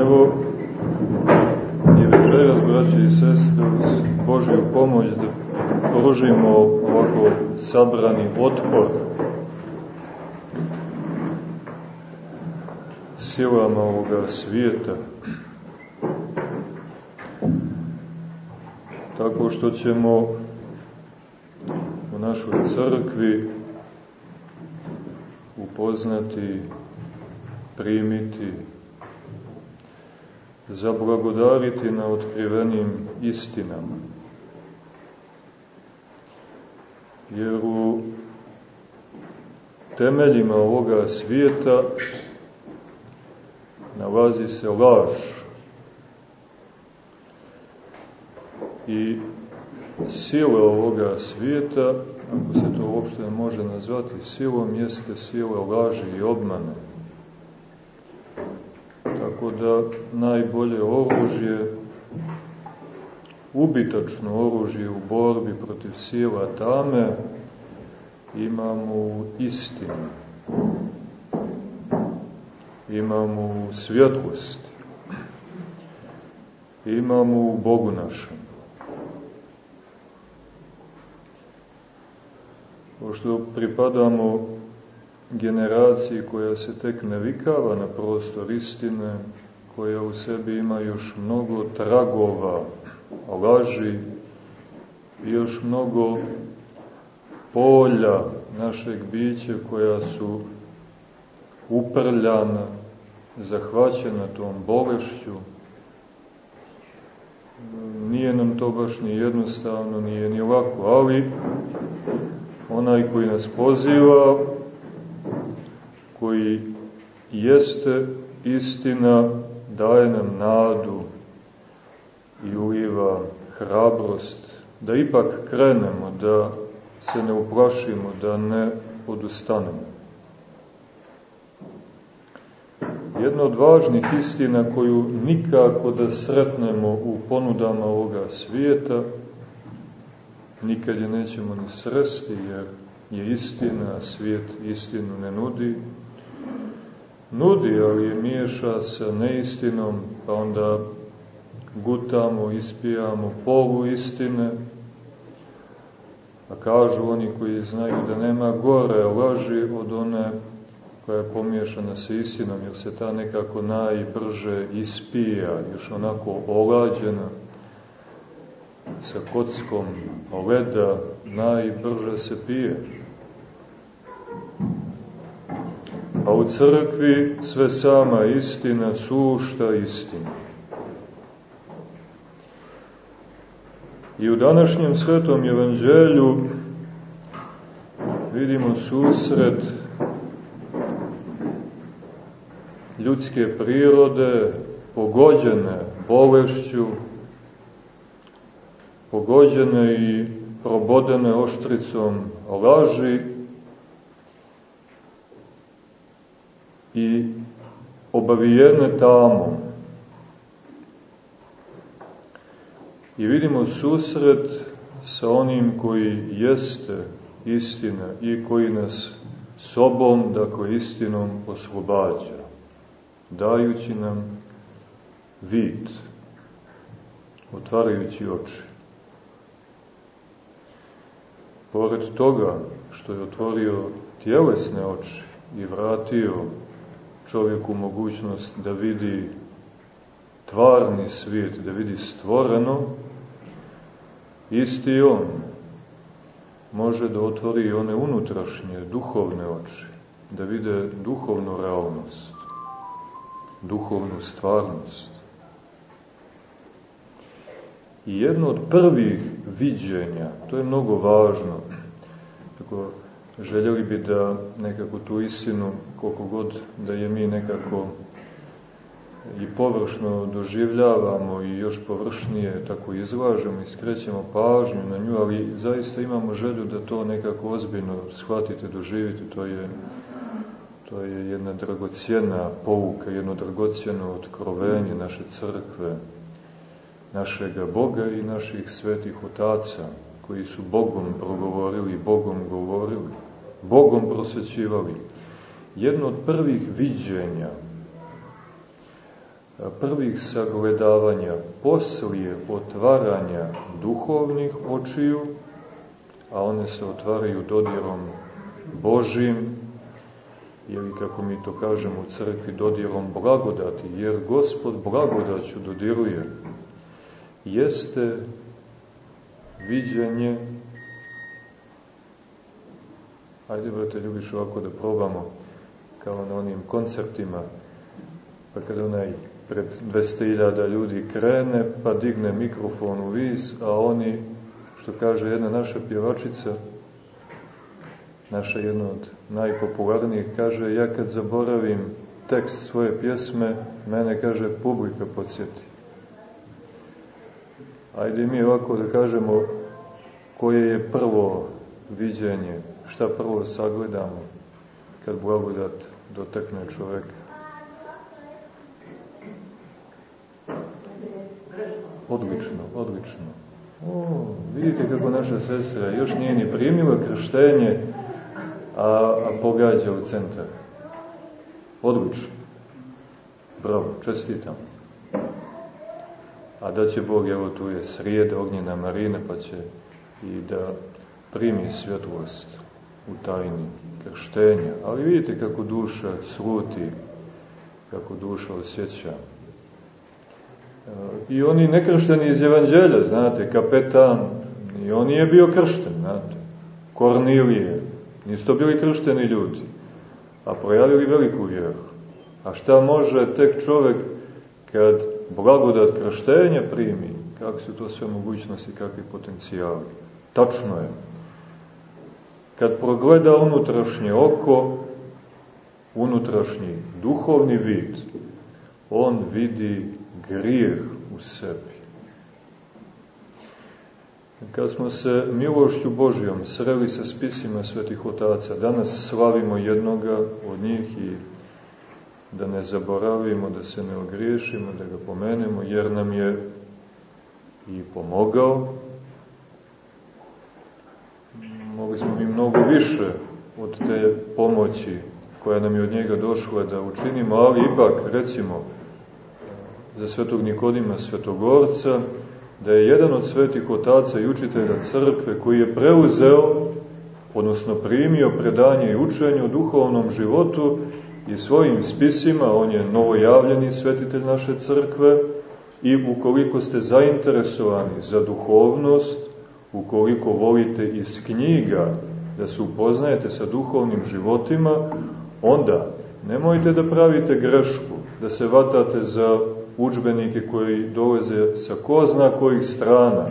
Evo, i večeras, braće i sestre, uz Božju pomoć da pružimo ovako sabrani otpor silama ovoga svijeta. Tako što ćemo u našoj crkvi upoznati, primiti, zablagodariti na otkrivenim istinama. Jer u temeljima ovoga svijeta nalazi se laž. I sila ovoga svijeta, ako se to uopšte može nazvati silom, jeste sila laži i obmane. Tako da najbolje oružje, ubitačno oružje u borbi protiv sila tame, imamo u istinu. Imamo u svjetlosti. Imamo u Bogu našem. Pošto pripadamo generaciji koja se tek navikava na prostor istine, koja u sebi ima još mnogo tragova, laži i još mnogo polja našeg bića koja su uprljana, zahvaćena tom bolešću. Nije nam to baš ni jednostavno, nije ni lako, ali onaj koji nas poziva koji jeste istina, daje nam nadu i uliva hrabrost, da ipak krenemo, da se ne uplašimo, da ne odustanemo. Jedna od važnih istina koju nikako da sretnemo u ponudama ovoga svijeta, nikad je nećemo ni sresti jer je istina, svijet istinu ne nudi, nudi, ali je miješa sa neistinom, pa onda gutamo, ispijamo polu istine, a kažu oni koji znaju da nema gore laži od one koja je pomiješana sa istinom, jer se ta nekako najbrže ispija, još onako olađena, sa kockom leda, najbrže se pije. A u crkvi sve sama istina, sušta istina. I u današnjem svetom evanđelju vidimo susret ljudske prirode pogođene bolešću, pogođene i probodene oštricom laži i obavijene tamo. I vidimo susret sa onim koji jeste istina i koji nas sobom, dakle istinom, oslobađa, dajući nam vid, otvarajući oči. Pored toga što je otvorio tjelesne oči i vratio čovjeku mogućnost da vidi tvarni svijet, da vidi stvoreno, isti on može da otvori i one unutrašnje, duhovne oči, da vide duhovnu realnost, duhovnu stvarnost. I jedno od prvih viđenja, to je mnogo važno, tako željeli bi da nekako tu istinu, koliko god da je mi nekako i površno doživljavamo i još površnije tako izlažemo i skrećemo pažnju na nju, ali zaista imamo želju da to nekako ozbiljno shvatite, doživite, to je, to je jedna dragocijena pouka, jedno dragocijeno otkrovenje naše crkve, našega Boga i naših svetih otaca, koji su Bogom progovorili, Bogom govorili, Bogom prosvećivali. Jedno od prvih viđenja prvih sagledavanja, poslije otvaranja duhovnih očiju, a one se otvaraju dodirom Božim, ili kako mi to kažemo u crkvi, dodirom blagodati, jer Gospod blagodaću dodiruje, jeste viđenje, ajde brate, ljubiš ovako da probamo, kao na onim koncertima, pa kada onaj pred 200.000 ljudi krene, pa digne mikrofon u vis, a oni, što kaže jedna naša pjevačica, naša jedna od najpopularnijih, kaže, ja kad zaboravim tekst svoje pjesme, mene, kaže, publika podsjeti. Ajde mi ovako da kažemo koje je prvo viđenje, šta prvo sagledamo kad blagodat dotakne čoveka. Odlično, odlično. O, vidite kako naša sestra još nije ni primila krštenje, a, a pogađa u centar. Odlično. Bravo, čestitam. A da će Bog, evo tu je srijeda, ognjena Marina, pa će i da primi svjetlost u tajni krštenja. Ali vidite kako duša sluti, kako duša osjeća. I oni nekršteni iz evanđelja, znate, kapetan, i on je bio kršten, znate. Kornilije, nisu to bili kršteni ljudi, a projavili veliku vjeru. A šta može tek čovek kad blagodat krštenja primi, kakve su to sve mogućnosti, kakvi potencijali. Tačno je. Kad progleda unutrašnje oko, unutrašnji duhovni vid, on vidi grijeh u sebi. Kad smo se milošću Božijom sreli sa spisima svetih otaca, danas slavimo jednoga od njih i da ne zaboravimo, da se ne ogriješimo, da ga pomenemo, jer nam je i pomogao. Mogli smo mi mnogo više od te pomoći koja nam je od njega došla da učinimo, ali ipak, recimo, za svetog Nikodima Svetogorca, da je jedan od svetih otaca i učitelja crkve koji je preuzeo, odnosno primio predanje i učenje o duhovnom životu i svojim spisima, on je novojavljeni svetitelj naše crkve i ukoliko ste zainteresovani za duhovnost, ukoliko volite iz knjiga da se upoznajete sa duhovnim životima, onda nemojte da pravite grešku, da se vatate za učbenike koji dolaze sa ko zna kojih strana,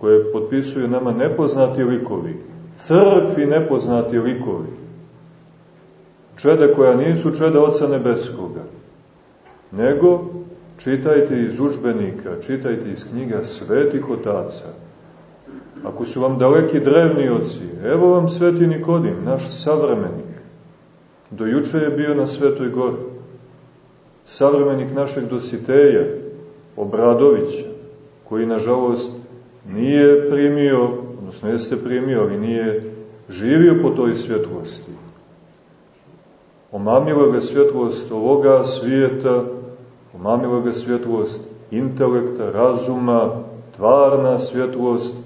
koje potpisuju nama nepoznati likovi, crkvi nepoznati likovi, čeda koja nisu čeda Oca Nebeskoga, nego čitajte iz učbenika, čitajte iz knjiga svetih otaca. Ako su vam daleki drevni oci, evo vam sveti Nikodim, naš savremenik. Dojuče je bio na Svetoj gori. Savremenik našeg dositeja, Obradovića, koji nažalost nije primio, odnosno jeste primio, ali nije živio po toj svjetlosti Omamila ga svjetlost ovoga svijeta, omamila ga svjetlost intelekta, razuma, tvarna svjetlost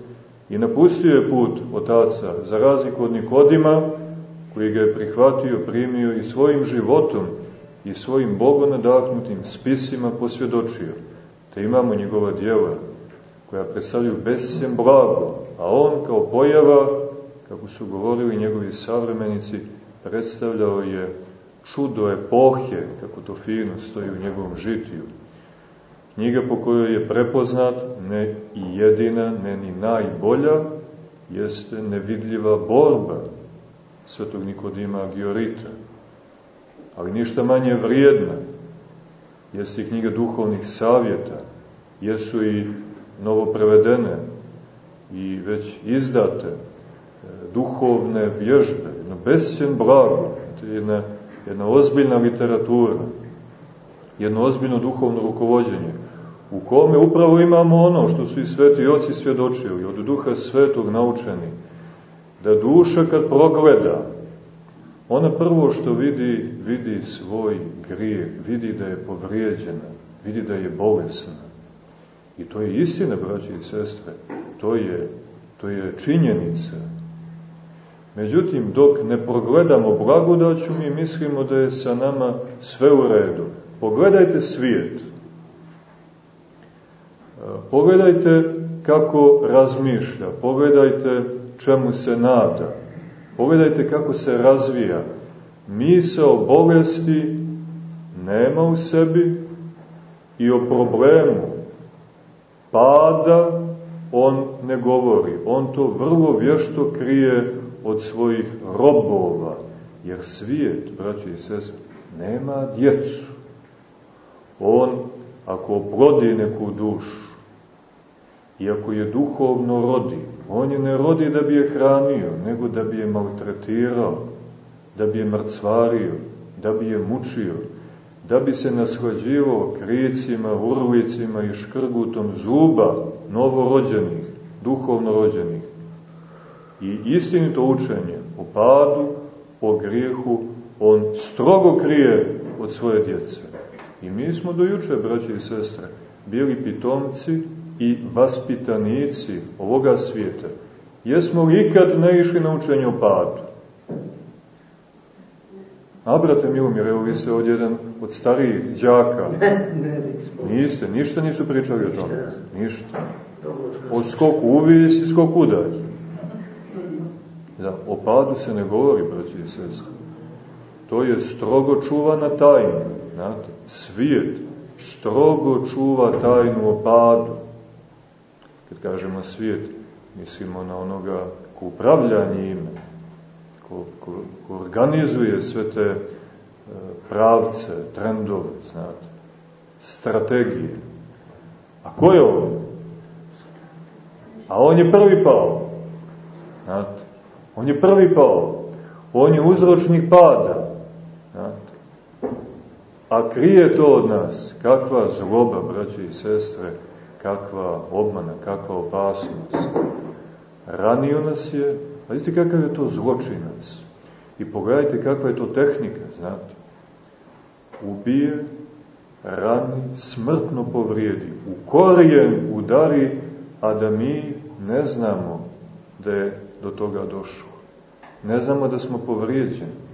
i napustio je put otaca, za razliku od Nikodima, koji ga je prihvatio, primio i svojim životom i svojim bogonadahnutim spisima posvjedočio. Te imamo njegova djela, koja predstavljaju besjem blago, a on kao pojava, kako su govorili njegovi savremenici, predstavljao je čudo epohe, kako to fino stoji u njegovom žitiju. Knjiga po kojoj je prepoznat, ne i jedina, ne ni najbolja, jeste nevidljiva borba svetog Nikodima Giorita. Ali ništa manje vrijedna jeste i knjiga duhovnih savjeta, jesu i novo prevedene i već izdate e, duhovne vježbe, jedno besjen blago, jedna jedna ozbiljna literatura, jedno ozbiljno duhovno rukovodjenje, u kome upravo imamo ono što su i sveti oci svjedočili, od duha svetog naučeni, da duša kad progleda, ona prvo što vidi, vidi svoj grijeh, vidi da je povrijeđena, vidi da je bolesna. I to je istina, braći i sestre. To je, to je činjenica. Međutim, dok ne progledamo blagodaću, mi mislimo da je sa nama sve u redu. Pogledajte svijet. Pogledajte kako razmišlja, pogledajte čemu se nada, pogledajte kako se razvija. Misao bolesti nema u sebi i o problemu pada on ne govori. On to vrlo vješto krije od svojih robova, jer svijet, braći i sest, nema djecu. On, ako oplodi neku dušu, iako je duhovno rodi, on je ne rodi da bi je hranio, nego da bi je maltretirao, da bi je mrcvario, da bi je mučio, da bi se naslađivao kricima, urlicima i škrgutom zuba novorođenih, duhovno rođenih. I istinito učenje o padu, o grijehu, on strogo krije od svoje djece. I mi smo do juče, braći i sestre, bili pitomci i vaspitanici ovoga svijeta. Jesmo li ikad ne išli na učenje o padu? A, brate Milomir, evo vi ste ovdje jedan od starijih džaka. Niste, ništa nisu pričali o tome. Ništa. O skoku uvis i skoku udalj. Da, o padu se ne govori, braći i sestri. To je strogo čuvana tajna. Znate, svijet strogo čuva tajnu o padu. Kad kažemo svijet, mislimo na onoga ko upravlja njime, ko, ko, ko organizuje sve te e, pravce, trendove, znate, strategije. A ko je on? A on je prvi pao. Znate, on je prvi pao. On je uzročnik pada. A krije to od nas. Kakva zloba, braće i sestre, kakva obmana, kakva opasnost. Ranio nas je, vidite kakav je to zločinac. I pogledajte kakva je to tehnika, znate. Ubije, rani, smrtno povrijedi, u korijen udari, a da mi ne znamo da je do toga došlo. Ne znamo da smo povrijeđeni.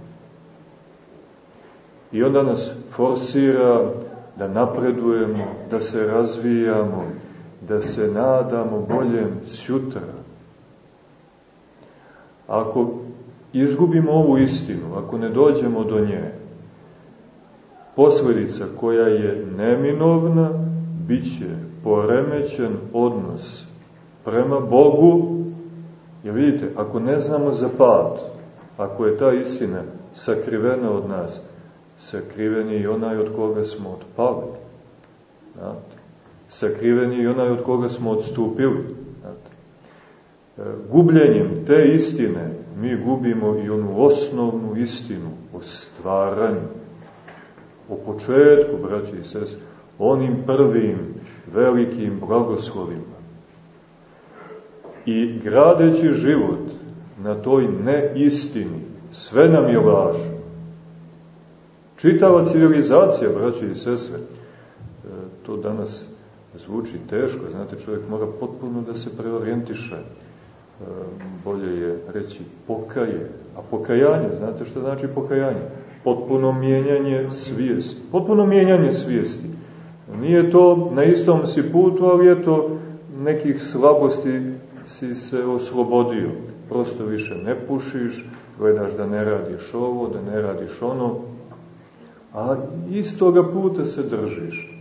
I onda nas forsira da napredujemo, da se razvijamo, da se nadamo boljem sutra. Ako izgubimo ovu istinu, ako ne dođemo do nje, posledica koja je neminovna, bit će poremećen odnos prema Bogu, jer vidite, ako ne znamo za pad, ako je ta istina sakrivena od nas, sakriven je i onaj od koga smo otpali. Znate? Sakriven je i onaj od koga smo odstupili. Znate? E, gubljenjem te istine mi gubimo i onu osnovnu istinu o stvaranju, o početku, braći i sest, onim prvim velikim blagoslovima. I gradeći život na toj neistini, sve nam je lažno Čitava civilizacija, braće i sestre, e, to danas zvuči teško, znate, čovjek mora potpuno da se preorijentiše, e, bolje je reći pokaje, a pokajanje, znate što znači pokajanje? Potpuno mijenjanje svijesti, potpuno mijenjanje svijesti. Nije to na istom si putu, ali je to nekih slabosti si se oslobodio. Prosto više ne pušiš, gledaš da ne radiš ovo, da ne radiš ono, a istoga puta se držiš.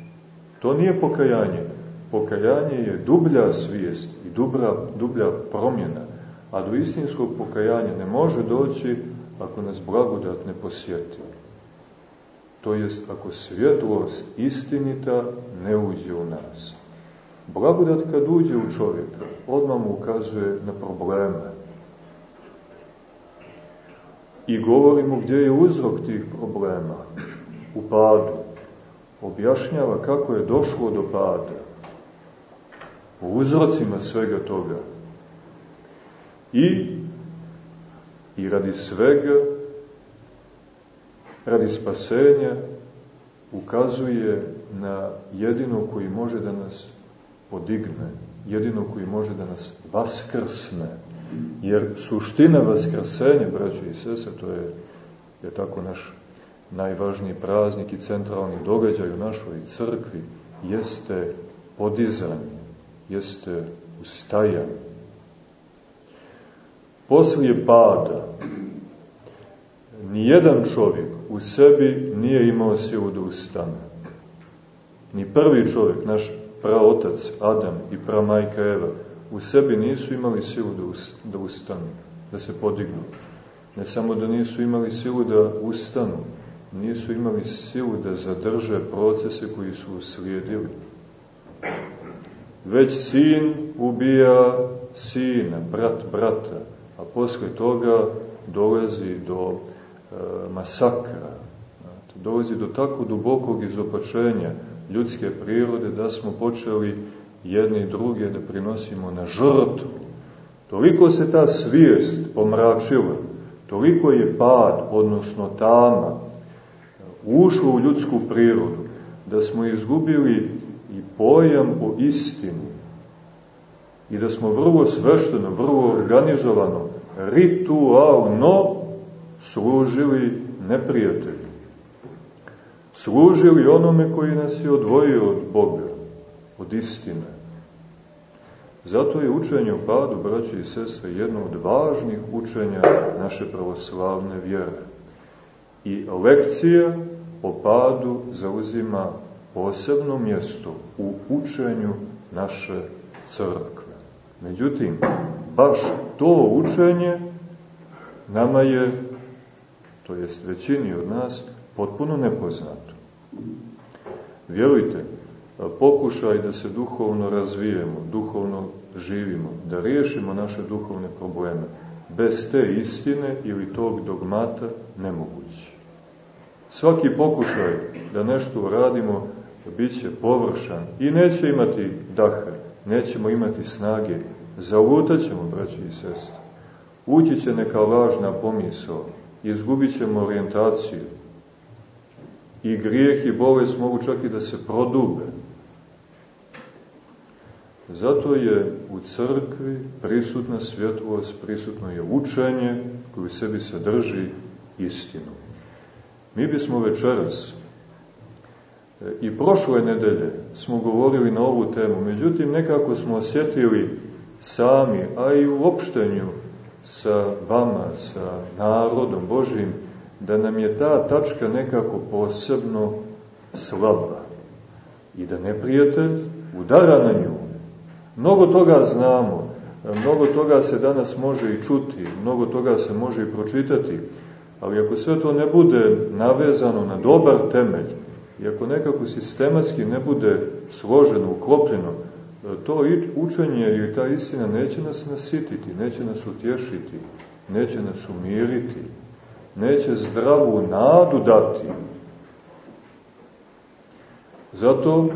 To nije pokajanje. Pokajanje je dublja svijest i dublja, dublja promjena, a do istinskog pokajanja ne može doći ako nas blagodat ne posjeti. To jest ako svjetlost istinita ne uđe u nas. Blagodat kad uđe u čovjeka, odmah mu ukazuje na probleme. I govorimo gdje je uzrok tih problema u padu. Objašnjava kako je došlo do pada. O uzrocima svega toga. I, i radi svega, radi spasenja, ukazuje na jedino koji može da nas podigne, jedino koji može da nas vaskrsne. Jer suština vaskrsenja, braćo i sese, to je, je tako naš najvažniji praznik i centralni događaj u našoj crkvi, jeste podizanje, jeste ustajanje. Poslije pada, nijedan čovjek u sebi nije imao silu da ustane. Ni prvi čovjek, naš praotac Adam i pramajka Eva, u sebi nisu imali silu da, da ustanu, da se podignu. Ne samo da nisu imali silu da ustanu, nisu imali silu da zadrže procese koji su uslijedili. Već sin ubija sina, brat brata, a posle toga dolazi do e, masakra, dolazi do tako dubokog izopačenja ljudske prirode da smo počeli jedni i druge da prinosimo na žrtvu. Toliko se ta svijest pomračila, toliko je pad, odnosno tama, ušlo u ljudsku prirodu, da smo izgubili i pojam o istini i da smo vrlo svešteno, vrlo organizovano, ritualno služili neprijatelju. Služili onome koji nas je odvojio od Boga, od istine. Zato je učenje o padu, braći i sestre, jedno od važnih učenja naše pravoslavne vjere. I lekcija o padu zauzima posebno mjesto u učenju naše crkve. Međutim, baš to učenje nama je, to jest većini od nas, potpuno nepoznato. Vjerujte, pokušaj da se duhovno razvijemo, duhovno živimo, da riješimo naše duhovne probleme, bez te istine ili tog dogmata nemoguće. Svaki pokušaj da nešto uradimo bit će površan i neće imati daha, nećemo imati snage, zalutat ćemo, braći i sestri. Ući će neka lažna pomisao, izgubit ćemo orijentaciju. I grijeh i bolest mogu čak i da se prodube. Zato je u crkvi prisutna svjetlost, prisutno je učenje koje u sebi sadrži istinu. Mi bismo večeras e, i prošle nedelje smo govorili na ovu temu, međutim nekako smo osjetili sami, a i u opštenju sa vama, sa narodom Božim, da nam je ta tačka nekako posebno slaba i da neprijatelj udara na nju. Mnogo toga znamo, mnogo toga se danas može i čuti, mnogo toga se može i pročitati, Ali ako sve to ne bude navezano na dobar temelj, i ako nekako sistematski ne bude složeno, uklopljeno, to učenje i ta istina neće nas nasititi, neće nas utješiti, neće nas umiriti, neće zdravu nadu dati. Zato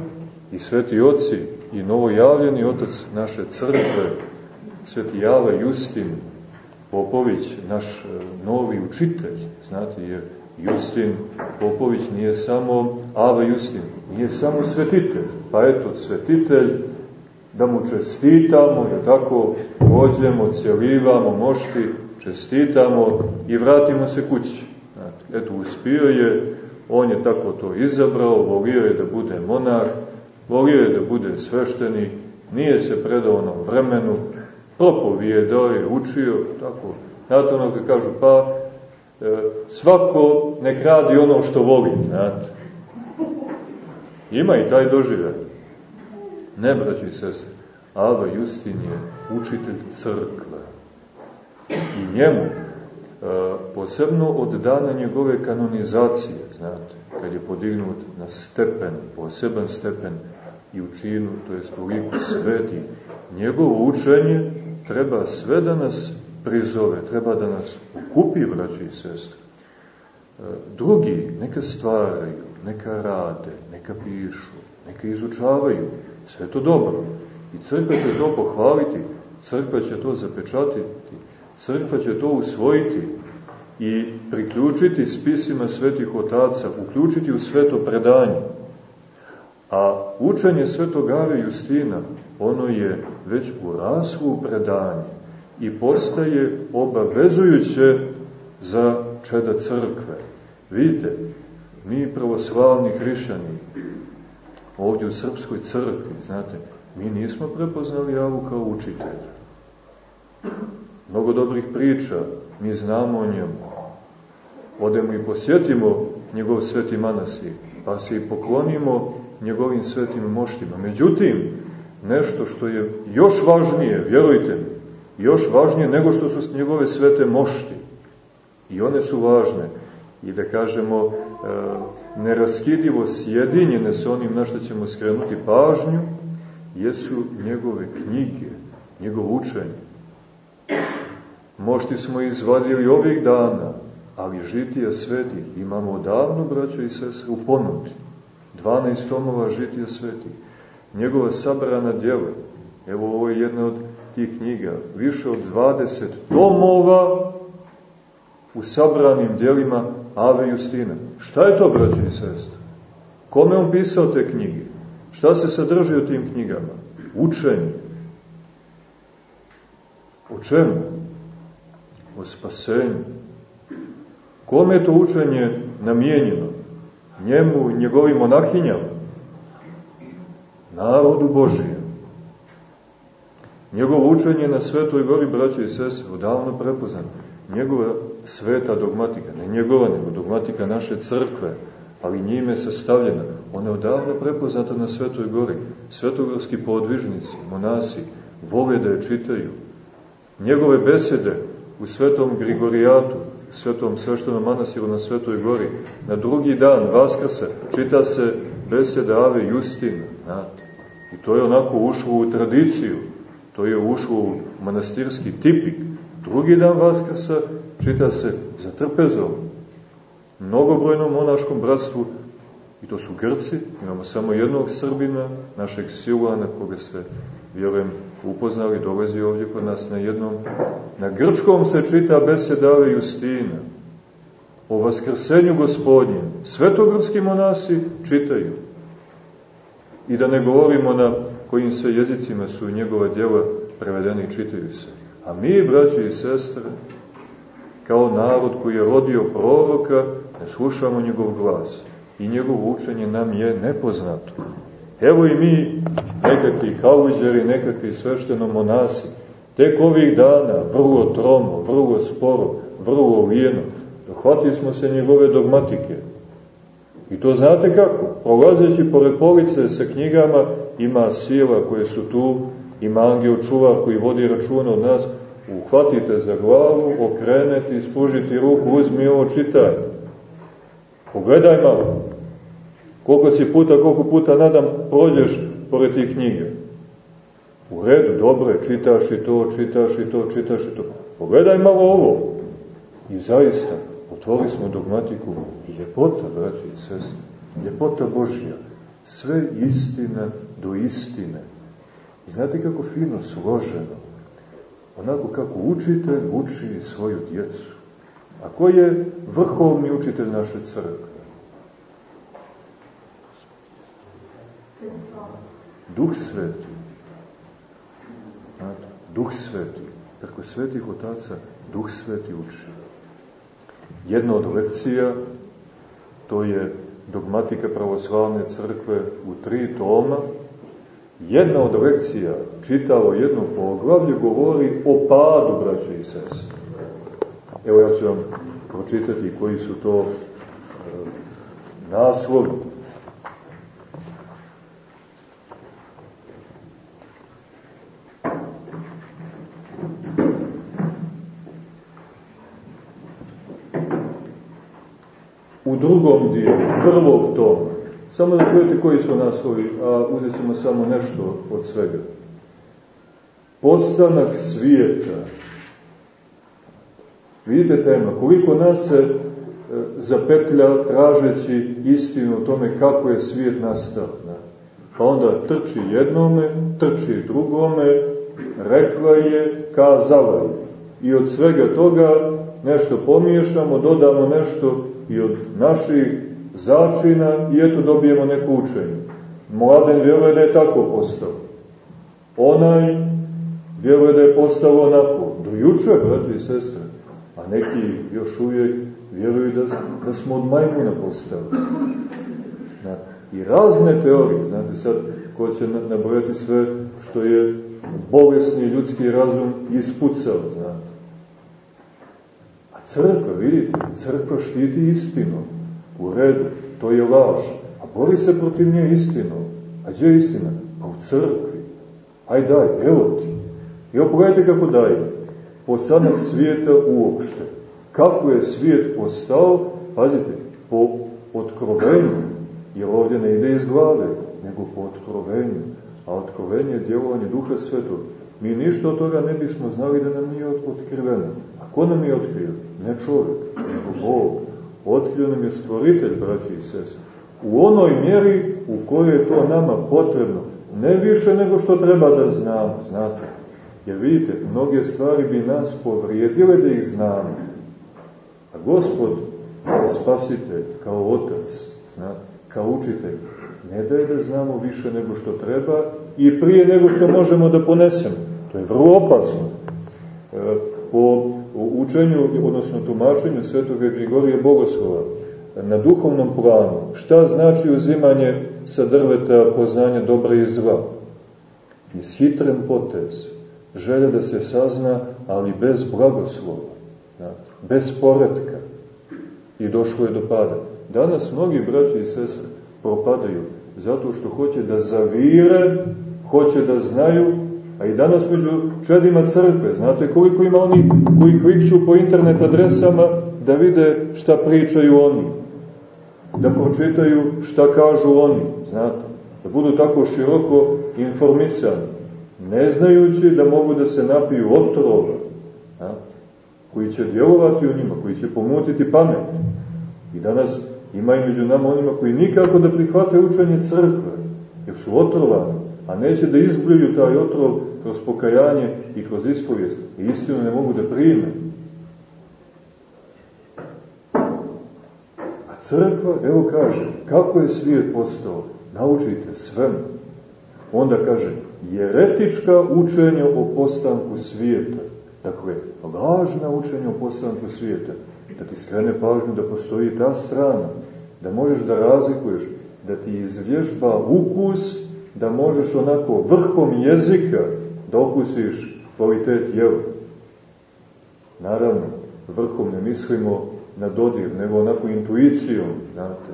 i sveti oci i novojavljeni otac naše crkve, sveti Java Justin, Popović, naš e, novi učitelj, znate, jer Justin Popović nije samo Ava Justin, nije samo svetitelj, pa eto, svetitelj, da mu čestitamo, je tako, pođemo, cijelivamo, mošti, čestitamo i vratimo se kući. Eto, uspio je, on je tako to izabrao, volio je da bude monah, volio je da bude svešteni, nije se predao onom vremenu, propovijedao je, učio, tako. Znate ono kad kažu, pa e, svako nek radi ono što voli, znate. Ima i taj doživljaj. Ne, braći i sese, Ava Justin je učitelj crkve. I njemu, e, posebno od dana njegove kanonizacije, znate, kad je podignut na stepen, poseban stepen i učinu, to je toliko sveti, njegovo učenje treba sve da nas prizove, treba da nas ukupi, braći i sestre. Drugi neka stvaraju, neka rade, neka pišu, neka izučavaju, sve to dobro. I crkva će to pohvaliti, crkva će to zapečatiti, crkva će to usvojiti i priključiti spisima svetih otaca, uključiti u sveto predanje. A učenje svetog Ave Justina, ono je već u raslu predanje i postaje obavezujuće za čeda crkve. Vidite, mi pravoslavni hrišćani, ovdje u Srpskoj crkvi, znate, mi nismo prepoznali Javu kao učitelja. Mnogo dobrih priča, mi znamo o njemu. Odemo i posjetimo njegov sveti manasir, pa se i poklonimo njegovim svetim moštima. Međutim, nešto što je još važnije, vjerujte mi, još važnije nego što su njegove svete mošti, i one su važne, i da kažemo e, neraskidivo sjedinjene sa onim na što ćemo skrenuti pažnju, jesu njegove knjige, njegov učenje. Mošti smo izvadili ovih dana, ali žitija svetih imamo odavno, braćo i sestre, u ponudi. 12 tomova žitija svetih. Njegova sabrana djela, evo ovo je jedna od tih knjiga, više od 20 tomova u sabranim djelima Ave Justina. Šta je to, braći i sestre? Kome on pisao te knjige? Šta se sadrži u tim knjigama? Učenje. O čemu? O spasenju. Kome je to učenje namijenjeno? Njemu, njegovim monahinjama? Narodu Božijem. Njegovo učenje na Svetoj gori, braće i sestre, odavno prepoznano. Njegova sveta dogmatika, ne njegova, nego dogmatika naše crkve, ali njime sastavljena. Ona je odavno prepoznata na Svetoj gori. Svetogorski podvižnici, monasi, vole da je čitaju. Njegove besede u Svetom Grigorijatu, Svetom sveštenom manasiru na Svetoj gori, na drugi dan Vaskrsa, čita se beseda Ave Justina, znate. I to je onako ušlo u tradiciju, to je ušlo u manastirski tipik. Drugi dan Vaskrsa čita se za trpezom, mnogobrojnom monaškom bratstvu, i to su Grci, imamo samo jednog Srbina, našeg Silana, koga se, vjerujem, upoznali, dolazi ovdje kod nas na jednom. Na grčkom se čita besedave Justina, o vaskrsenju gospodnjem. Svetogrski monasi čitaju. I da ne govorimo na kojim sve jezicima su njegova djela prevedeni i čitaju se. A mi, braći i sestre, kao narod koji je rodio proroka, ne slušamo njegov glas. I njegovo učenje nam je nepoznato. Evo i mi, nekakvi kauđeri, nekakvi svešteno monasi, tek ovih dana, vrlo tromo, vrlo sporo, vrlo uvijeno, dohvatili smo se njegove dogmatike. I to znate kako? Prolazeći pored police sa knjigama, ima sila koje su tu, ima angel čuvar koji vodi računa od nas, uhvatite za glavu, okrenete, ispužiti ruku, uzmi ovo, čitaj. Pogledaj malo. Koliko si puta, koliko puta nadam prođeš pored tih knjiga. U redu, dobro je, čitaš i to, čitaš i to, čitaš i to. Pogledaj malo ovo. I zaista, otvori smo dogmatiku i ljepota, braći i sestri, ljepota Božja. Sve istina do istine. I znate kako fino složeno onako kako učitelj uči svoju djecu. A ko je vrhovni učitelj naše crkve? Duh sveti. Znate, Duh sveti. Preko svetih otaca Duh sveti uči. Jedna od lekcija, to je dogmatika pravoslavne crkve u tri toma, jedna od lekcija, čitalo jedno poglavlje, govori o padu, braće i sese. Evo ja ću vam pročitati koji su to e, naslovi. Prvog toma, Samo da čujete koji su naslovi, a uzet ćemo samo nešto od svega. Postanak svijeta. Vidite tema, koliko nas se e, zapetlja tražeći istinu o tome kako je svijet nastao. Pa onda trči jednome, trči drugome, rekla je, kazala je. I od svega toga nešto pomiješamo, dodamo nešto i od naših začina i eto dobijemo neko učenje. Mladen vjeruje da je tako postao. Onaj vjeruje da je postao onako. Do juče, braći i sestre. A neki još uvijek vjeruju da, da smo od majmuna postali. I razne teorije, znate sad, ko će nabrojati sve što je bolesni ljudski razum ispucao, znate. A crkva, vidite, crkva štiti istinu. U redu, to je laž. A bori se protiv nje istinom. A gdje je istina? Pa u crkvi. Aj daj, evo ti. I ovo pogledajte kako daje. Posanak svijeta uopšte. Kako je svijet postao, pazite, po otkrovenju, jer ovdje ne ide iz glave, nego po otkrovenju. A otkrovenje je djelovanje Duha Svetog. Mi ništa od toga ne bismo znali da nam nije otkriveno. A ko nam je otkrio? Ne čovjek, nego Bog. Otkrio nam je stvoritelj, braći i sese. U onoj mjeri u kojoj je to nama potrebno. Ne više nego što treba da znamo, znate. Jer vidite, mnoge stvari bi nas povrijedile da ih znamo. A Gospod, kao spasitelj, kao otac, znate, kao učitelj, ne daje da znamo više nego što treba i prije nego što možemo da ponesemo. To je vrlo opasno. Po učenju, odnosno tumačenju svetoga Grigorija Bogoslova, na duhovnom planu, šta znači uzimanje sa drveta poznanja dobra i zla? Ishitren potez, želja da se sazna, ali bez blagoslova, bez poredka. I došlo je do pada. Danas mnogi braći i sestre propadaju zato što hoće da zavire, hoće da znaju, a i danas među čedima crkve, znate koliko ima oni koji klikću po internet adresama da vide šta pričaju oni, da pročitaju šta kažu oni, znate, da budu tako široko informisani, ne znajući da mogu da se napiju otrova, a, koji će djelovati u njima, koji će pomutiti pamet. I danas ima i među nama onima koji nikako da prihvate učenje crkve, jer su otrovani, a neće da izbljuju taj otrov kroz pokajanje i kroz ispovijest. I istinu ne mogu da prime. A crkva, evo kaže, kako je svijet postao? Naučite svemu. Onda kaže, jeretička učenja o postanku svijeta. Dakle, lažna učenja o postanku svijeta. Da ti skrene pažnju da postoji ta strana. Da možeš da razlikuješ, da ti izvježba ukus, da možeš onako vrhom jezika da okusiš kvalitet jela. Naravno, vrhom ne mislimo na dodir, nego onako intuicijom, znate,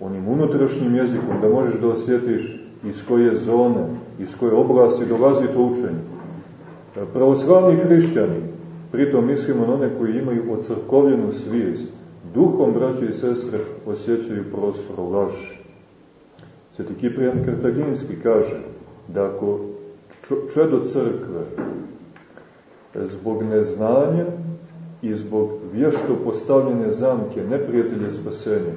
onim unutrašnjim jezikom, da možeš da osjetiš iz koje zone, iz koje oblasti dolazi to učenje. Pravoslavni hrišćani, pritom mislimo na one koji imaju ocrkovljenu svijest, duhom, braće i sestre, osjećaju prostor laži. Sveti Kiprijan Kartaginski kaže da ako čedo crkve zbog neznanja i zbog vješto postavljene zamke neprijatelje spasenja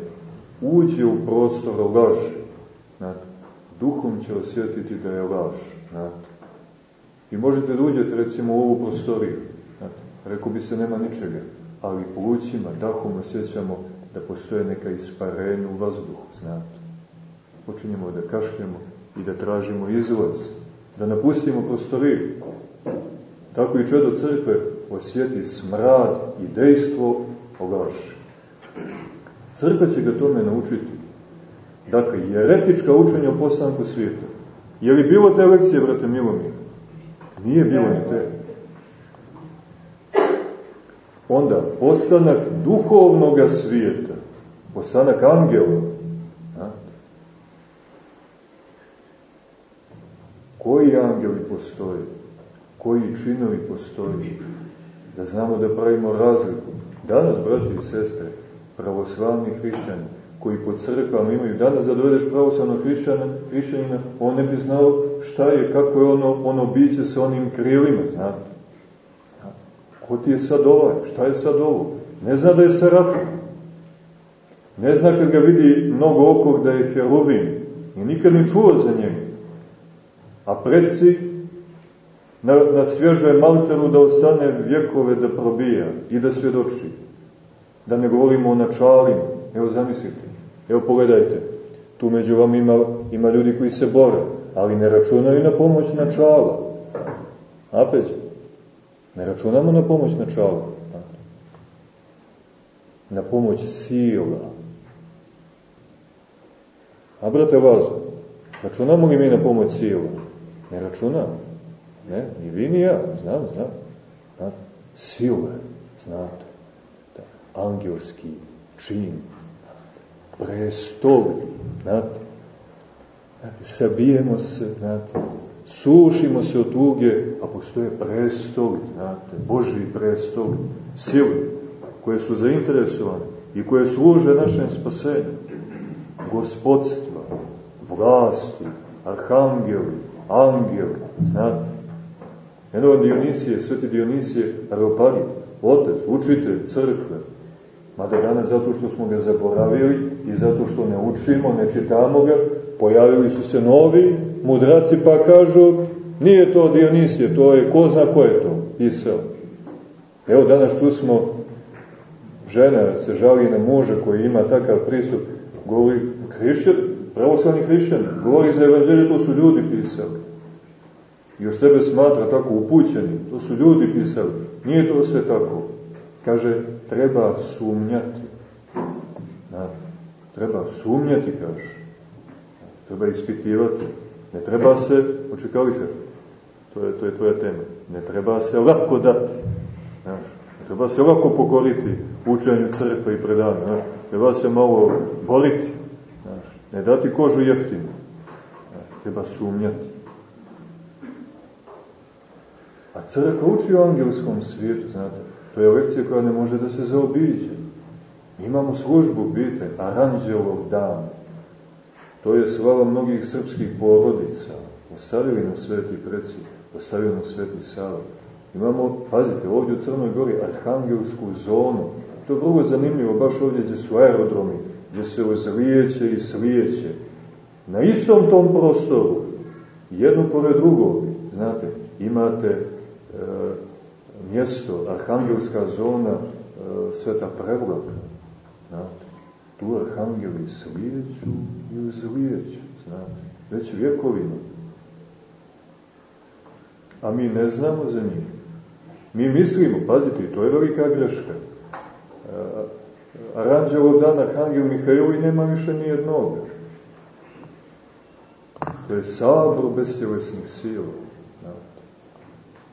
uđe u prostor laži, znate, duhom će osjetiti da je laž. Znate. I možete da uđete recimo u ovu prostoriju, znate, rekao bi se nema ničega, ali plućima, dahom osjećamo da postoje neka isparenja u vazduhu, znate. Počinjemo da kašljemo i da tražimo izlaz, da napustimo prostoriju. Tako i čedo crkve osjeti smrad i dejstvo laži. Crkva će ga tome naučiti. Dakle, jeretička učenja o postanku svijeta. Je li bilo te lekcije, brate Milomir? Nije bilo ni te. Onda, postanak duhovnog svijeta, postanak angela. Koji angeli postoji? Koji činovi postoji? Da znamo da pravimo razliku. Danas, braći i sestre, pravoslavni hrišćani, koji po crkvama imaju, danas da dovedeš pravoslavnog hrišćana, hrišćanina, on ne bi znao šta je, kako je ono, ono biće sa onim krilima, znate. Ko ti je sad ovaj? Šta je sad ovo? Ne zna da je serafim. Ne zna kad ga vidi mnogo okog da je heruvin. I nikad ne čuo za njega. A predsi na, na svježoj malteru da ostane vjekove da probija i da svjedoči. Da ne govorimo o načalima. Evo zamislite. Evo pogledajte. Tu među vam ima ima ljudi koji se bore, ali ne računaju na pomoć načala. Apeć, ne računamo na pomoć načala. Na pomoć sila. A brate Vazo, računamo li mi na pomoć sila? Ne računamo. Ne, ni vi ni ja, znam, znam. Znate, sile, znate, da, angelski čin, prestoli, znate, znate, sabijemo se, znate, sušimo se od tuge, a postoje prestoli, znate, Boži prestoli, sile, koje su zainteresovane i koje služe našem spasenju, gospodstva, vlasti, arhangeli, angeli, znate, Eno Dionisije, sveti Dionisije, Areopagit, otec, učitelj, crkve, mada danas zato što smo ga zaboravili i zato što ne učimo, ne čitamo ga, pojavili su se novi mudraci pa kažu nije to Dionisije, to je, ko zna ko je to pisao. Evo danas čusmo žena se žali na muža koji ima takav pristup, govori hrišćan, pravoslavni hrišćan, govori za evanđelje, to su ljudi pisali. Još sebe smatra tako upućenim, to su ljudi pisali, nije to sve tako. Kaže, treba sumnjati. Da, treba sumnjati, kaže. Treba ispitivati. Ne treba se, očekali se, to je, to je tvoja tema, ne treba se lako dati. Znaš, ne treba se lako pokoriti učenju crkva i predanja. Znaš, treba se malo boliti. Ne dati kožu jeftinu. Treba sumnjati. A crkva uči o angelskom svijetu, znate. To je lekcija koja ne može da se zaobiđe. Imamo službu, vidite, aranđelov dan. To je slava mnogih srpskih porodica. Ostavili na sveti preci, ostavili na sveti Sava. Imamo, pazite, ovdje u Crnoj Gori arhangelsku zonu. To je vrlo zanimljivo, baš ovdje gdje su aerodromi, gdje se ozlijeće i slijeće. Na istom tom prostoru, jedno pored drugog, znate, imate e, mjesto, arhangelska zona e, sveta prevlaka. Znate, tu arhangeli slijeću i uzlijeću, znate, već vjekovima. A mi ne znamo za njih. Mi mislimo, pazite, to je velika greška. Aranđelov dan Arhangel Mihajlovi nema više ni jednog. To je sabor bestjelesnih sila.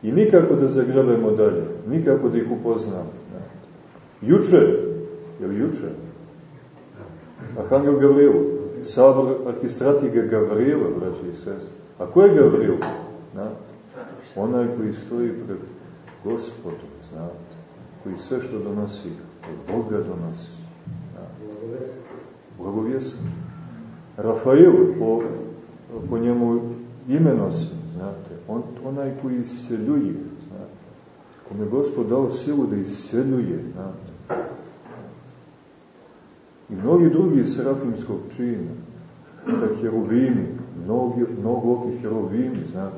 I nikako da zagrebemo dalje, nikako da ih upoznamo. Juče, je li juče? Arhangel Gavril, sabor arhistratiga Gavrila, braći i sest. A ko je Gavril? Na? Onaj koji stoji pred gospodom, znate, koji sve što donosi, od Boga donosi. Blagovjesan. Rafael, po, po njemu ime nosi, znate, on, onaj koji isceljuje, znate, kome Gospod dao silu da isceljuje, znate. I mnogi drugi serafimskog čina, da heruvimi, mnogi, mnogo oki heruvimi, znate,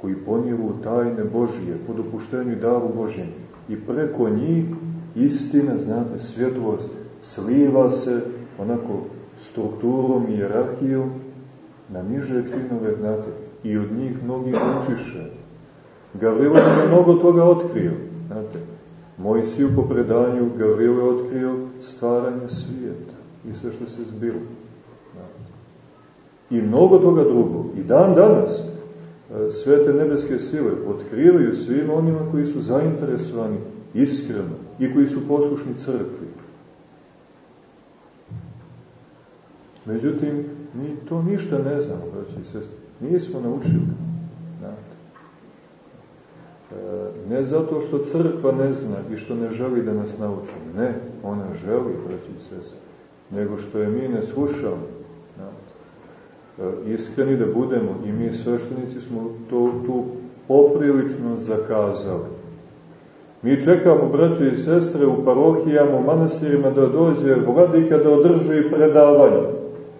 koji poniru tajne Božije, po dopuštenju daru Božjem. I preko njih istina, znate, svjetlost sliva se onako strukturom i jerarhijom na niže činove, znate, i od njih mnogi učiše. Gavrilo je mnogo toga otkrio, znate. Mojsiju po predanju Gavrilo je otkrio stvaranje svijeta i sve što se zbilo. Znate. I mnogo toga drugog. I dan danas e, svete nebeske sile otkrivaju svima onima koji su zainteresovani iskreno i koji su poslušni crkvi. Međutim, mi to ništa ne znamo, braći i sestri. Nismo naučili. Znate. E, ne zato što crkva ne zna i što ne želi da nas nauči. Ne, ona želi, braći i sestri. Nego što je mi ne slušamo. Znate. E, iskreni da budemo i mi sveštenici smo to tu poprilično zakazali. Mi čekamo, braće i sestre, u parohijama, u manastirima da dođe vladika da održi predavanje.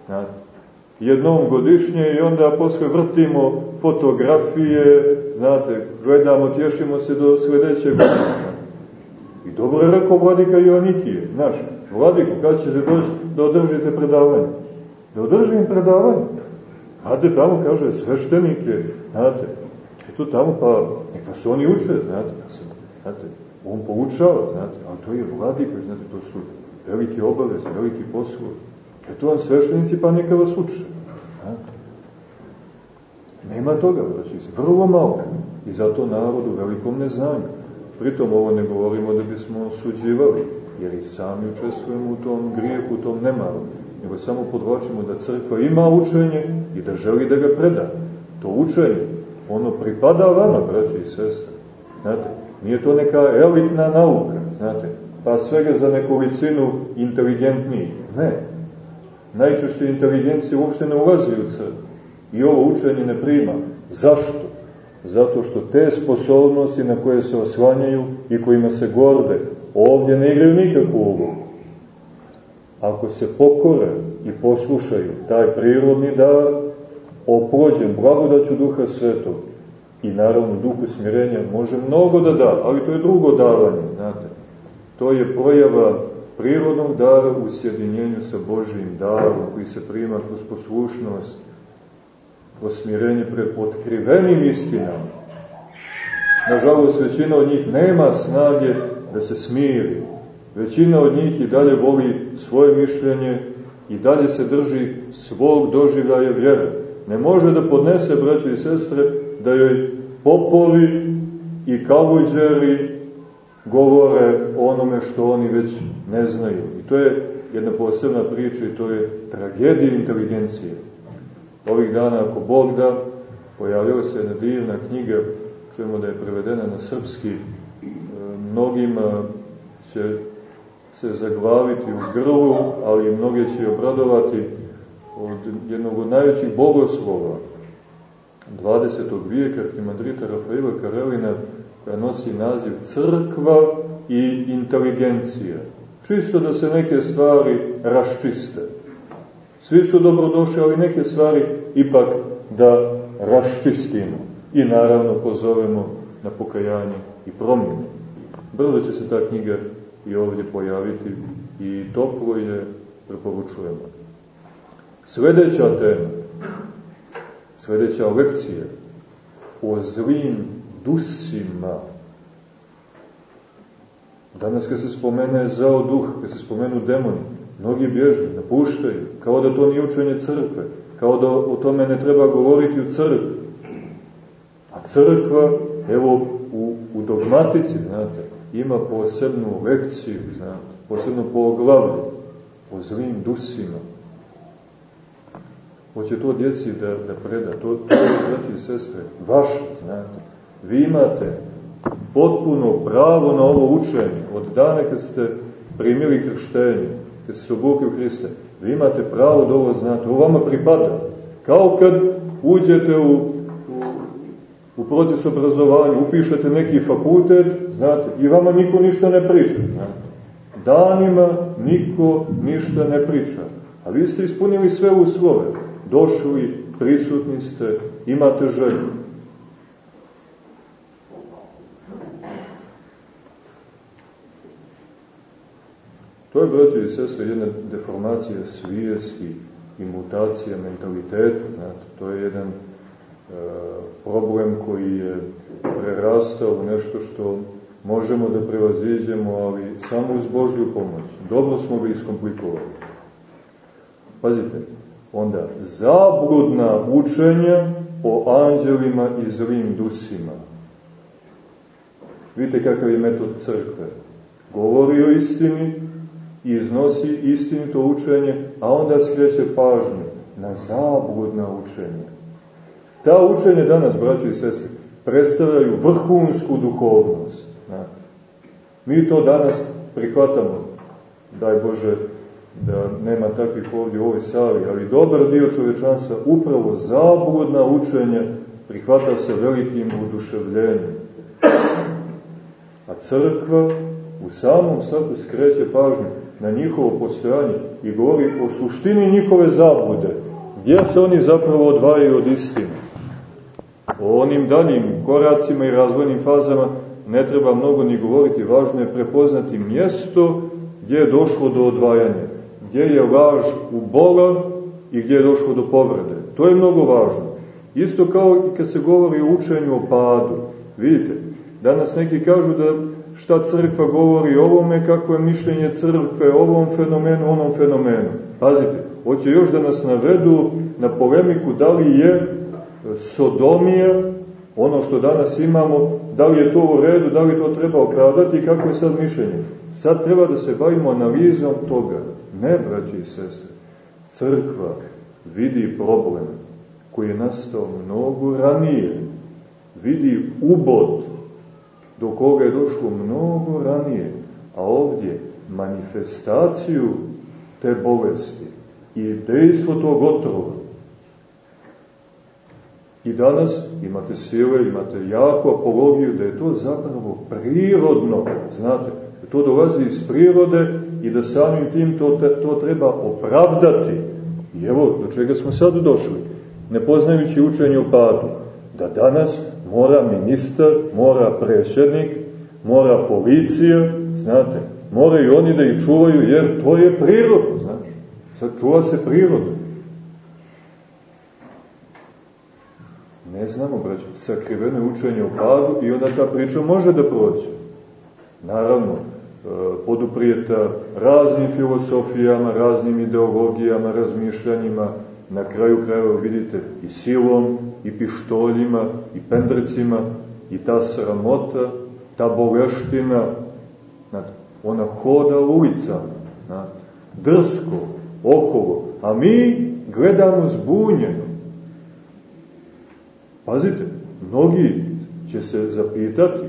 Znate jednom godišnje i onda posle vrtimo fotografije, znate, gledamo, tješimo se do sledeće godine. I dobro je rekao vladika Ionikije, znaš, vladiku, kad ćete doći da održite predavanje? Da održim predavanje? Znate, tamo kaže sveštenike, znate, eto tamo pa, neka se oni uče, znate, ja sam, znate, on poučava, znate, ali to je vladika, znate, to su velike obaveze, veliki poslovi. Eto vam sveštenici, pa neka vas uče. Znate. Nema toga, braći se, vrlo malo. I zato narod u velikom neznanju. Pritom ovo ne govorimo da bismo osuđivali, jer i sami učestvujemo u tom grijehu, u tom nemaru. Nego samo področimo da crkva ima učenje i da želi da ga preda. To učenje, ono pripada vama, braći i sestre. Znate, nije to neka elitna nauka, znate, pa svega za nekolicinu inteligentniji. Ne. Najčešće inteligencija uopšte ne ulazi u crkvu. I ovo učenje ne prima. Zašto? Zato što te sposobnosti na koje se osvanjaju i kojima se gorde, ovdje ne igraju nikakvu ulogu. Ako se pokore i poslušaju taj prirodni dar, oplođen blagodaću Duha Svetog i naravno Duhu smirenja može mnogo da da, ali to je drugo davanje, znate. To je projava prirodnog dara u sjedinjenju sa Božijim darom koji se prima kroz poslušnost osmirenje pred otkrivenim istinama. Nažalost, većina od njih nema snage da se smiri. Većina od njih i dalje voli svoje mišljenje i dalje se drži svog doživljaja vjere. Ne može da podnese, braće i sestre, da joj popovi i kaluđeri govore o onome što oni već ne znaju. I to je jedna posebna priča i to je tragedija inteligencije ovih dana, ako Bog da, pojavila se jedna divna knjiga, čujemo da je prevedena na srpski, e, mnogima će se zaglaviti u grlu, ali mnoge će obradovati od jednog od najvećih bogoslova 20. vijeka Arhimadrita Rafaela Karelina, koja nosi naziv Crkva i inteligencija. Čisto da se neke stvari raščiste. Svi su dobrodošli, ali neke stvari ipak da raščistimo. I naravno pozovemo na pokajanje i promjenu. Brzo će se ta knjiga i ovdje pojaviti i toplo je preporučujemo. Sledeća tema, sledeća lekcija o zlim dusima. Danas kad se spomene zao duh, kad se spomenu demoni, Mnogi bježe, napuštaju, kao da to nije učenje crkve, kao da o tome ne treba govoriti u crkvi. A crkva, evo, u, u dogmatici, znate, ima posebnu lekciju, znate, posebno poglavlje o zlim dusima. Hoće to djeci da, da preda, to, to je, braći i sestre, vaše, znate. Vi imate potpuno pravo na ovo učenje od dana kad ste primili krštenje kad se obukli u Hrista, vi imate pravo da ovo znate, ovo vama pripada. Kao kad uđete u, u, u proces obrazovanja, upišete neki fakultet, znate, i vama niko ništa ne priča. Znate. Danima niko ništa ne priča. A vi ste ispunili sve uslove. Došli, prisutni ste, imate želju. To je, braći i sestre, jedna deformacija svijesti i mutacija mentaliteta, znate, to je jedan e, problem koji je prerastao u nešto što možemo da prevaziđemo, ali samo uz Božju pomoć. Dobro smo ga iskomplikovali. Pazite, onda, zabludna učenja o anđelima i zlim dusima. Vidite kakav je metod crkve. Govori o istini, iznosi istinito učenje, a onda skreće pažnju na zabludna učenja. Ta učenja danas, braći i sestri, predstavljaju vrhunsku duhovnost. Znate. Mi to danas prihvatamo, daj Bože da nema takvih ovdje u ovoj sali, ali dobar dio čovečanstva upravo zabludna učenja prihvata se velikim uduševljenjem. A crkva u samom srcu skreće pažnju na njihovo postojanje i govori o suštini njihove zablude, gdje se oni zapravo odvajaju od istine. O onim daljim koracima i razvojnim fazama ne treba mnogo ni govoriti, važno je prepoznati mjesto gdje je došlo do odvajanja, gdje je laž u Boga i gdje je došlo do povrede. To je mnogo važno. Isto kao i kad se govori o učenju o padu. Vidite, danas neki kažu da šta crkva govori o ovome, kako je mišljenje crkve o ovom fenomenu, onom fenomenu. Pazite, hoće još da nas navedu na polemiku da li je sodomija, ono što danas imamo, da li je to u redu, da li to treba opravdati i kako je sad mišljenje. Sad treba da se bavimo analizom toga. Ne, braći i sestre, crkva vidi problem koji je nastao mnogo ranije, vidi ubod do koga je došlo mnogo ranije, a ovdje manifestaciju te bolesti i dejstvo tog otrova. I danas imate sile, imate jaku apologiju da je to zapravo prirodno, znate, to dolazi iz prirode i da samim tim to, to treba opravdati. I evo, do čega smo sad došli, ne poznajući učenje o padu, da danas mora ministar, mora predsjednik, mora policija, znate, moraju oni da ih čuvaju, jer to je prirodno, znači. Sad čuva se priroda. Ne znamo, braći, sakriveno učenje o padu i onda ta priča može da prođe. Naravno, poduprijeta raznim filosofijama, raznim ideologijama, razmišljanjima, na kraju krajeva vidite i silom, i pištoljima, i pendrecima, i ta sramota, ta boleština, znate, ona hoda ulicama, znate, drsko, okolo, a mi gledamo zbunjeno. Pazite, mnogi će se zapitati,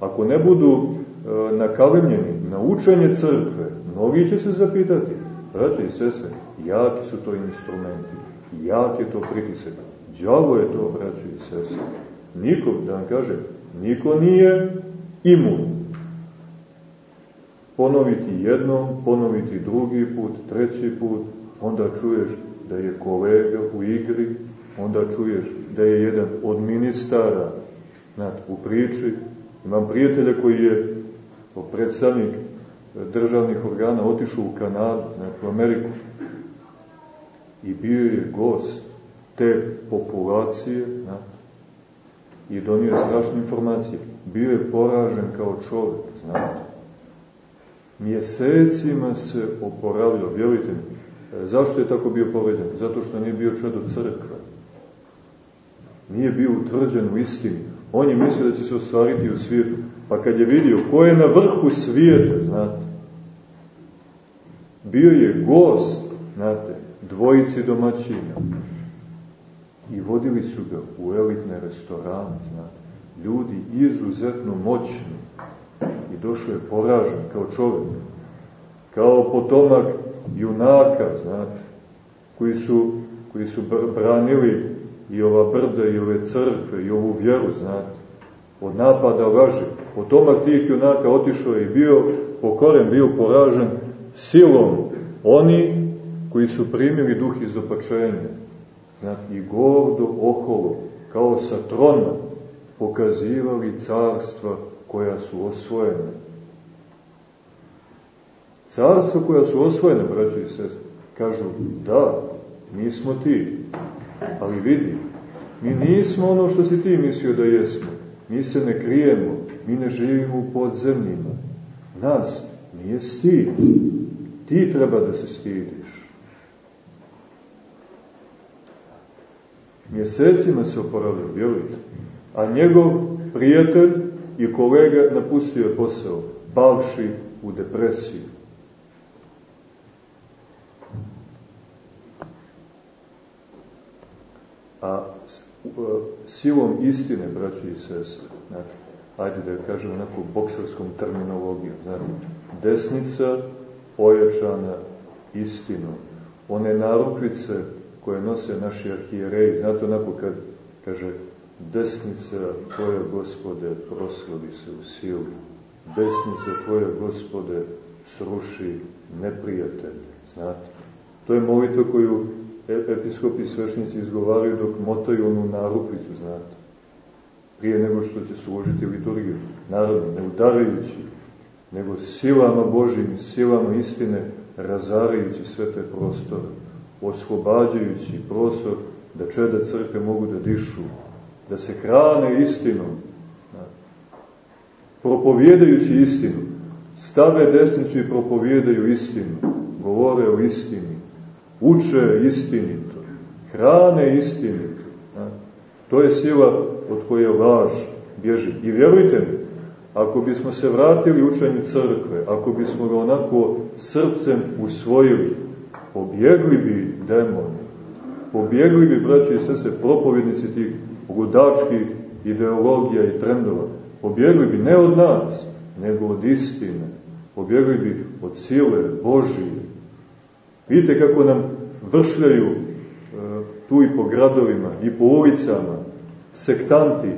ako ne budu e, nakalemljeni na učenje crkve, mnogi će se zapitati, braće i sese, jaki su to instrumenti, jak je to pritisak, džavo je to, braće i sese. Niko, da vam kažem, niko nije imun. Ponoviti jednom, ponoviti drugi put, treći put, onda čuješ da je kolega u igri, onda čuješ da je jedan od ministara znate, u priči. Imam prijatelja koji je predstavnik državnih organa otišao u Kanadu, u Ameriku i bio je gost te populacije znate, i donio je strašne informacije. Bio je poražen kao čovjek, znate. Mjesecima se oporavljao, vjerujte mi. Zašto je tako bio poveden? Zato što nije bio čedo crkve nije bio utvrđen u istini. On je mislio da će se ostvariti u svijetu. Pa kad je vidio ko je na vrhu svijeta, znate, bio je gost, znate, dvojici domaćina. I vodili su ga u elitne restorane, znate. Ljudi izuzetno moćni. I došao je poražen kao čovjek. Kao potomak junaka, znate, koji su, koji su branili i ova brda i ove crkve i ovu vjeru, znate, od napada laži. Potomak tih junaka otišao i bio pokoren, bio poražen silom oni koji su primili duh izopačenja. Znate, i gordo oholo, kao sa trona, pokazivali carstva koja su osvojene. Carstva koja su osvojene, braći i sest, kažu, da, mi smo ti, Ali vidi, mi nismo ono što si ti mislio da jesmo. Mi se ne krijemo, mi ne živimo u podzemljima. Nas nije stid. Ti treba da se stidiš. Mjesecima se oporavljao, vjerujte. A njegov prijatelj i kolega napustio je posao, pavši u depresiju. a silom istine, braći i sestre, znači, ajde da kažem onako boksarskom terminologijom, znači, desnica ojačana istinom, one narukvice koje nose naši arhijereji, znate onako kad kaže desnica tvoja gospode proslavi se u silu, desnica tvoja gospode sruši neprijatelje, znate. To je molitva koju E, episkopi i svešnici izgovaraju dok motaju onu narukvicu, znate. Prije nego što će služiti liturgiju. Naravno, ne udarajući, nego silama Božim, silama istine, razarajući sve te prostore, oslobađajući prostor da čeda crkve mogu da dišu, da se hrane istinom, propovjedajući istinu, stave desnicu i propovjedaju istinu, govore o istini, uče istinito, hrane istinito. To je sila od koje laž bježi. I vjerujte mi, ako bismo se vratili učenju crkve, ako bismo ga onako srcem usvojili, pobjegli bi demoni, pobjegli bi, braći i sese, propovjednici tih ludačkih ideologija i trendova, pobjegli bi ne od nas, nego od istine, pobjegli bi od sile Božije. Vidite kako nam vršljaju e, tu i po gradovima, i po ulicama, sektanti,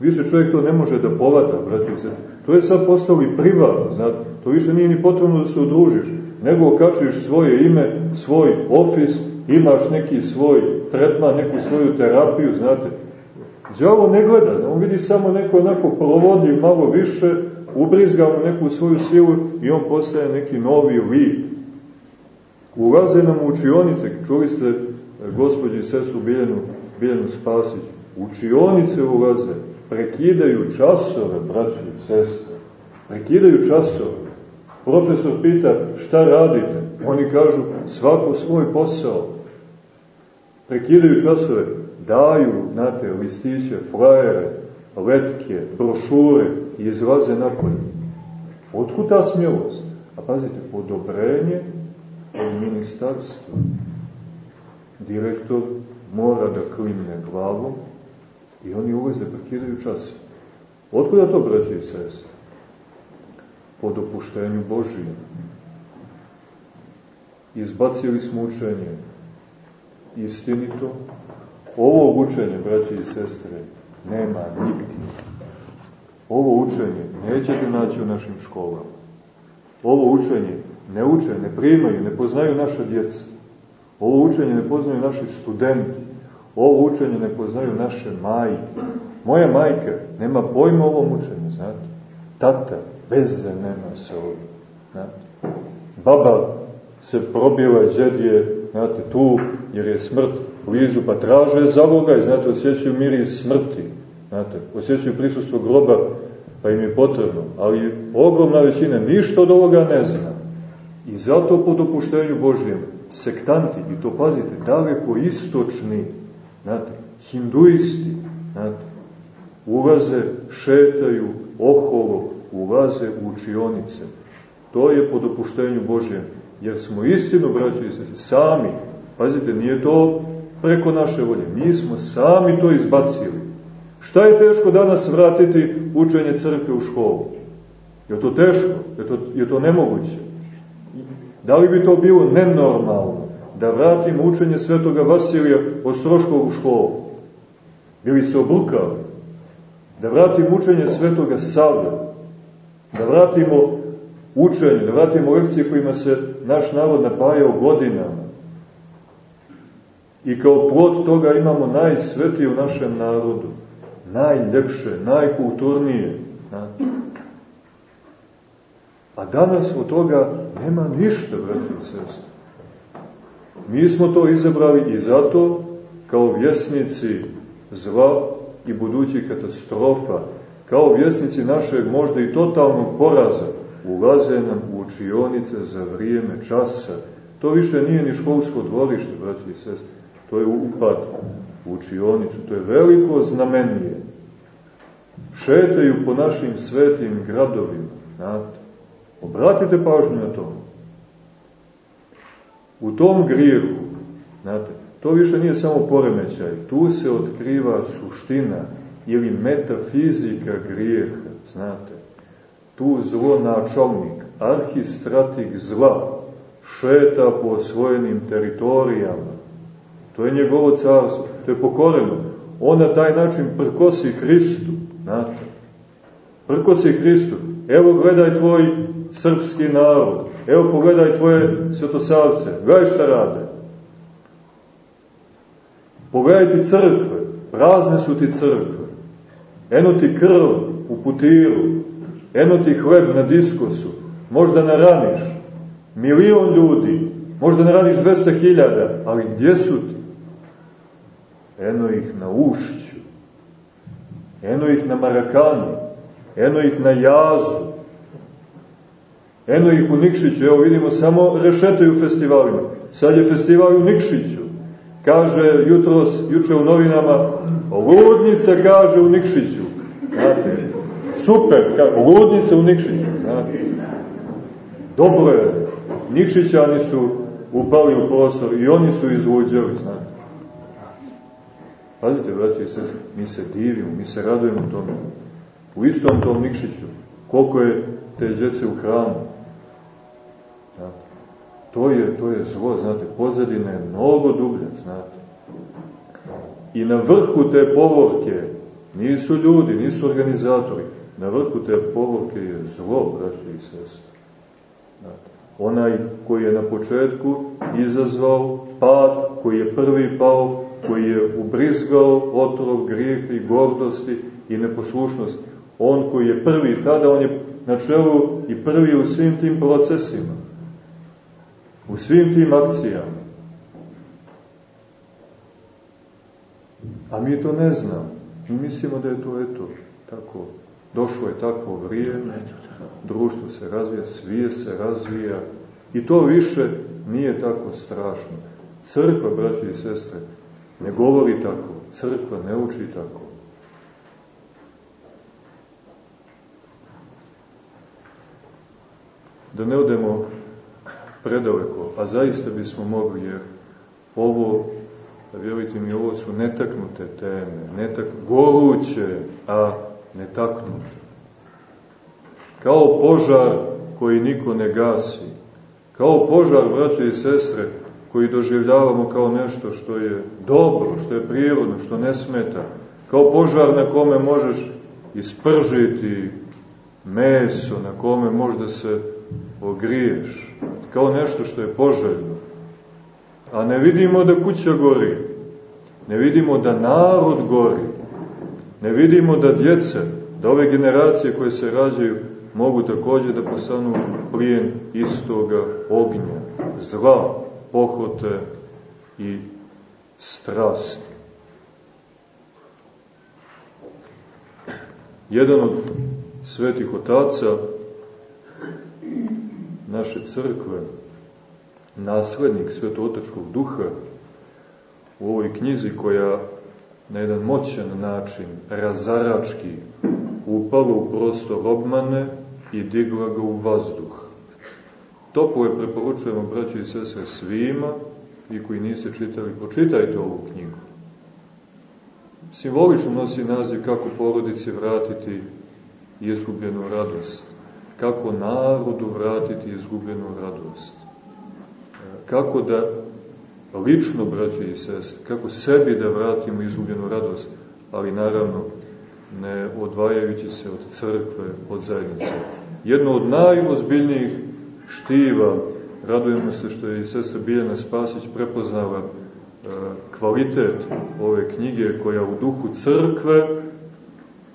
Više čovjek to ne može da povata, braći se. To je sad postalo i privatno, znate. To više nije ni potrebno da se udružiš, nego okačiš svoje ime, svoj ofis, imaš neki svoj tretman, neku svoju terapiju, znate. Đavo ne gleda, on vidi samo neko onako provodi malo više, ubrizga mu neku svoju silu i on postaje neki novi lik. Ulaze nam u učionice, čuli ste e, gospođi i sestru Biljenu, Biljenu Spasić, učionice ulaze, prekidaju časove, braći i sestre. Prekidaju časove. Profesor pita šta radite? Oni kažu svako svoj posao. Prekidaju časove, daju, znate, listiće, flajere, letke, brošure i izlaze napolje. Otkud ta smjelost? A pazite, odobrenje od ministarstva. Direktor mora da klimne glavom, I oni ulaze, prekidaju čas. Otkuda to, braći i sest? Po dopuštenju Božijem. Izbacili smo učenje istinito. Ovo učenje, braći i sestre, nema nigdje. Ovo učenje nećete naći u našim školama. Ovo učenje ne uče, ne primaju, ne poznaju naša djeca. Ovo učenje ne poznaju naši studenti. Ovo učenje ne poznaju naše majke. Moja majka nema pojma o ovom učenju, znate. Tata veze nema sa ovim. Znate. Baba se probila, džed je, znate, tu, jer je smrt blizu, pa traže zaloga i, znate, osjećaju miris smrti. Znate, osjećaju prisustvo groba, pa im je potrebno. Ali ogromna većina ništa od ovoga ne zna. I zato po dopuštenju Božjem, sektanti, i to pazite, daleko istočni, Znate, hinduisti, znate, ulaze, šetaju, oholo, ulaze u učionice. To je po dopuštenju Božjem, jer smo istinu, braći i sestri, sami, pazite, nije to preko naše volje, mi smo sami to izbacili. Šta je teško danas vratiti učenje crkve u školu? Je to teško? Je to, je to nemoguće? Da li bi to bilo nenormalno? da vratim učenje svetoga Vasilija Ostroškog u školu. Bili se obrukali. Da vratim učenje svetoga Save. Da vratimo učenje, da vratimo lekcije kojima se naš narod napajao godinama. I kao plod toga imamo najsvetije u našem narodu. Najljepše, najkulturnije. A danas od toga nema ništa, braći i sestri. Mi smo to izabrali i zato, kao vjesnici zla i budućih katastrofa, kao vjesnici našeg možda i totalnog poraza, ulaze nam u učionice za vrijeme časa. To više nije ni školsko dvorište, braći i sest. To je upad u učionicu. To je veliko znamenje. Šetaju po našim svetim gradovima. Znate. Obratite pažnju na to u tom grijehu, znate, to više nije samo poremećaj, tu se otkriva suština ili metafizika grijeha, znate. Tu zlo načalnik, arhistratik zla, šeta po osvojenim teritorijama. To je njegovo carstvo, to je pokoreno. On na taj način prkosi Hristu, znate. Prkosi Hristu. Evo gledaj tvoj srpski narod, Evo pogledaj tvoje svetosavce, gledaj šta rade. Pogledaj ti crkve, prazne su ti crkve. Eno ti krv u putiru, eno ti hleb na diskosu, možda naraniš milion ljudi, možda naraniš 200 hiljada, ali gdje su ti? eno ih na ušću, eno ih na Marakani, eno ih na Jazu, eno ih u Nikšiću, evo vidimo, samo rešetaju festivalima. Sad je festival u Nikšiću. Kaže jutros, juče u novinama, ludnica kaže u Nikšiću. Znate, super, kako, ludnica u Nikšiću. Znate. Dobro je, Nikšićani su upali u prostor i oni su izluđali, znate. Pazite, braći i sestri, mi se divimo, mi se radujemo tome. U istom tom Nikšiću, koliko je te djece u hramu. Znate. To je, to je zlo, znate, pozadine je mnogo dublje, znate. I na vrhu te povorke nisu ljudi, nisu organizatori, na vrhu te povorke je zlo, braći i sestri. Znate. Onaj koji je na početku izazvao pad, koji je prvi pao, koji je ubrizgao otrov grijeh i gordosti i neposlušnosti. On koji je prvi tada, on je na čelu i prvi u svim tim procesima. U svim tim akcijama. A mi to ne znamo. Mi mislimo da je to eto, tako, došlo je tako vrijeme, društvo se razvija, svije se razvija i to više nije tako strašno. Crkva, braći i sestre, ne govori tako, crkva ne uči tako. Da ne odemo predaleko, a zaista bismo mogli, jer ovo, vjerujte mi, ovo su netaknute teme, netak, goruće, a netaknute. Kao požar koji niko ne gasi, kao požar, braće i sestre, koji doživljavamo kao nešto što je dobro, što je prirodno, što ne smeta, kao požar na kome možeš ispržiti meso, na kome možda se ogriješ, kao nešto što je poželjno. A ne vidimo da kuća gori, ne vidimo da narod gori, ne vidimo da djece, da ove generacije koje se rađaju, mogu takođe da postanu plijen istoga ognja, zla, pohote i strasti. Jedan od svetih otaca naše crkve, naslednik svetotačkog duha, u ovoj knjizi koja na jedan moćan način, razarački, upala u prostor obmane i digla ga u vazduh. Toplo je preporučujemo, braći i sestre, svima i koji niste čitali, pročitajte ovu knjigu. Simbolično nosi naziv kako porodici vratiti izgubljenu radost. Kako narodu vratiti izgubljenu radost. Kako da lično, braći i sestre, kako sebi da vratimo izgubljenu radost, ali naravno ne odvajajući se od crkve, od zajednice. Jedno od najozbiljnijih štiva. Radujemo se što je i sestra Biljana Spasić prepoznala e, kvalitet ove knjige koja u duhu crkve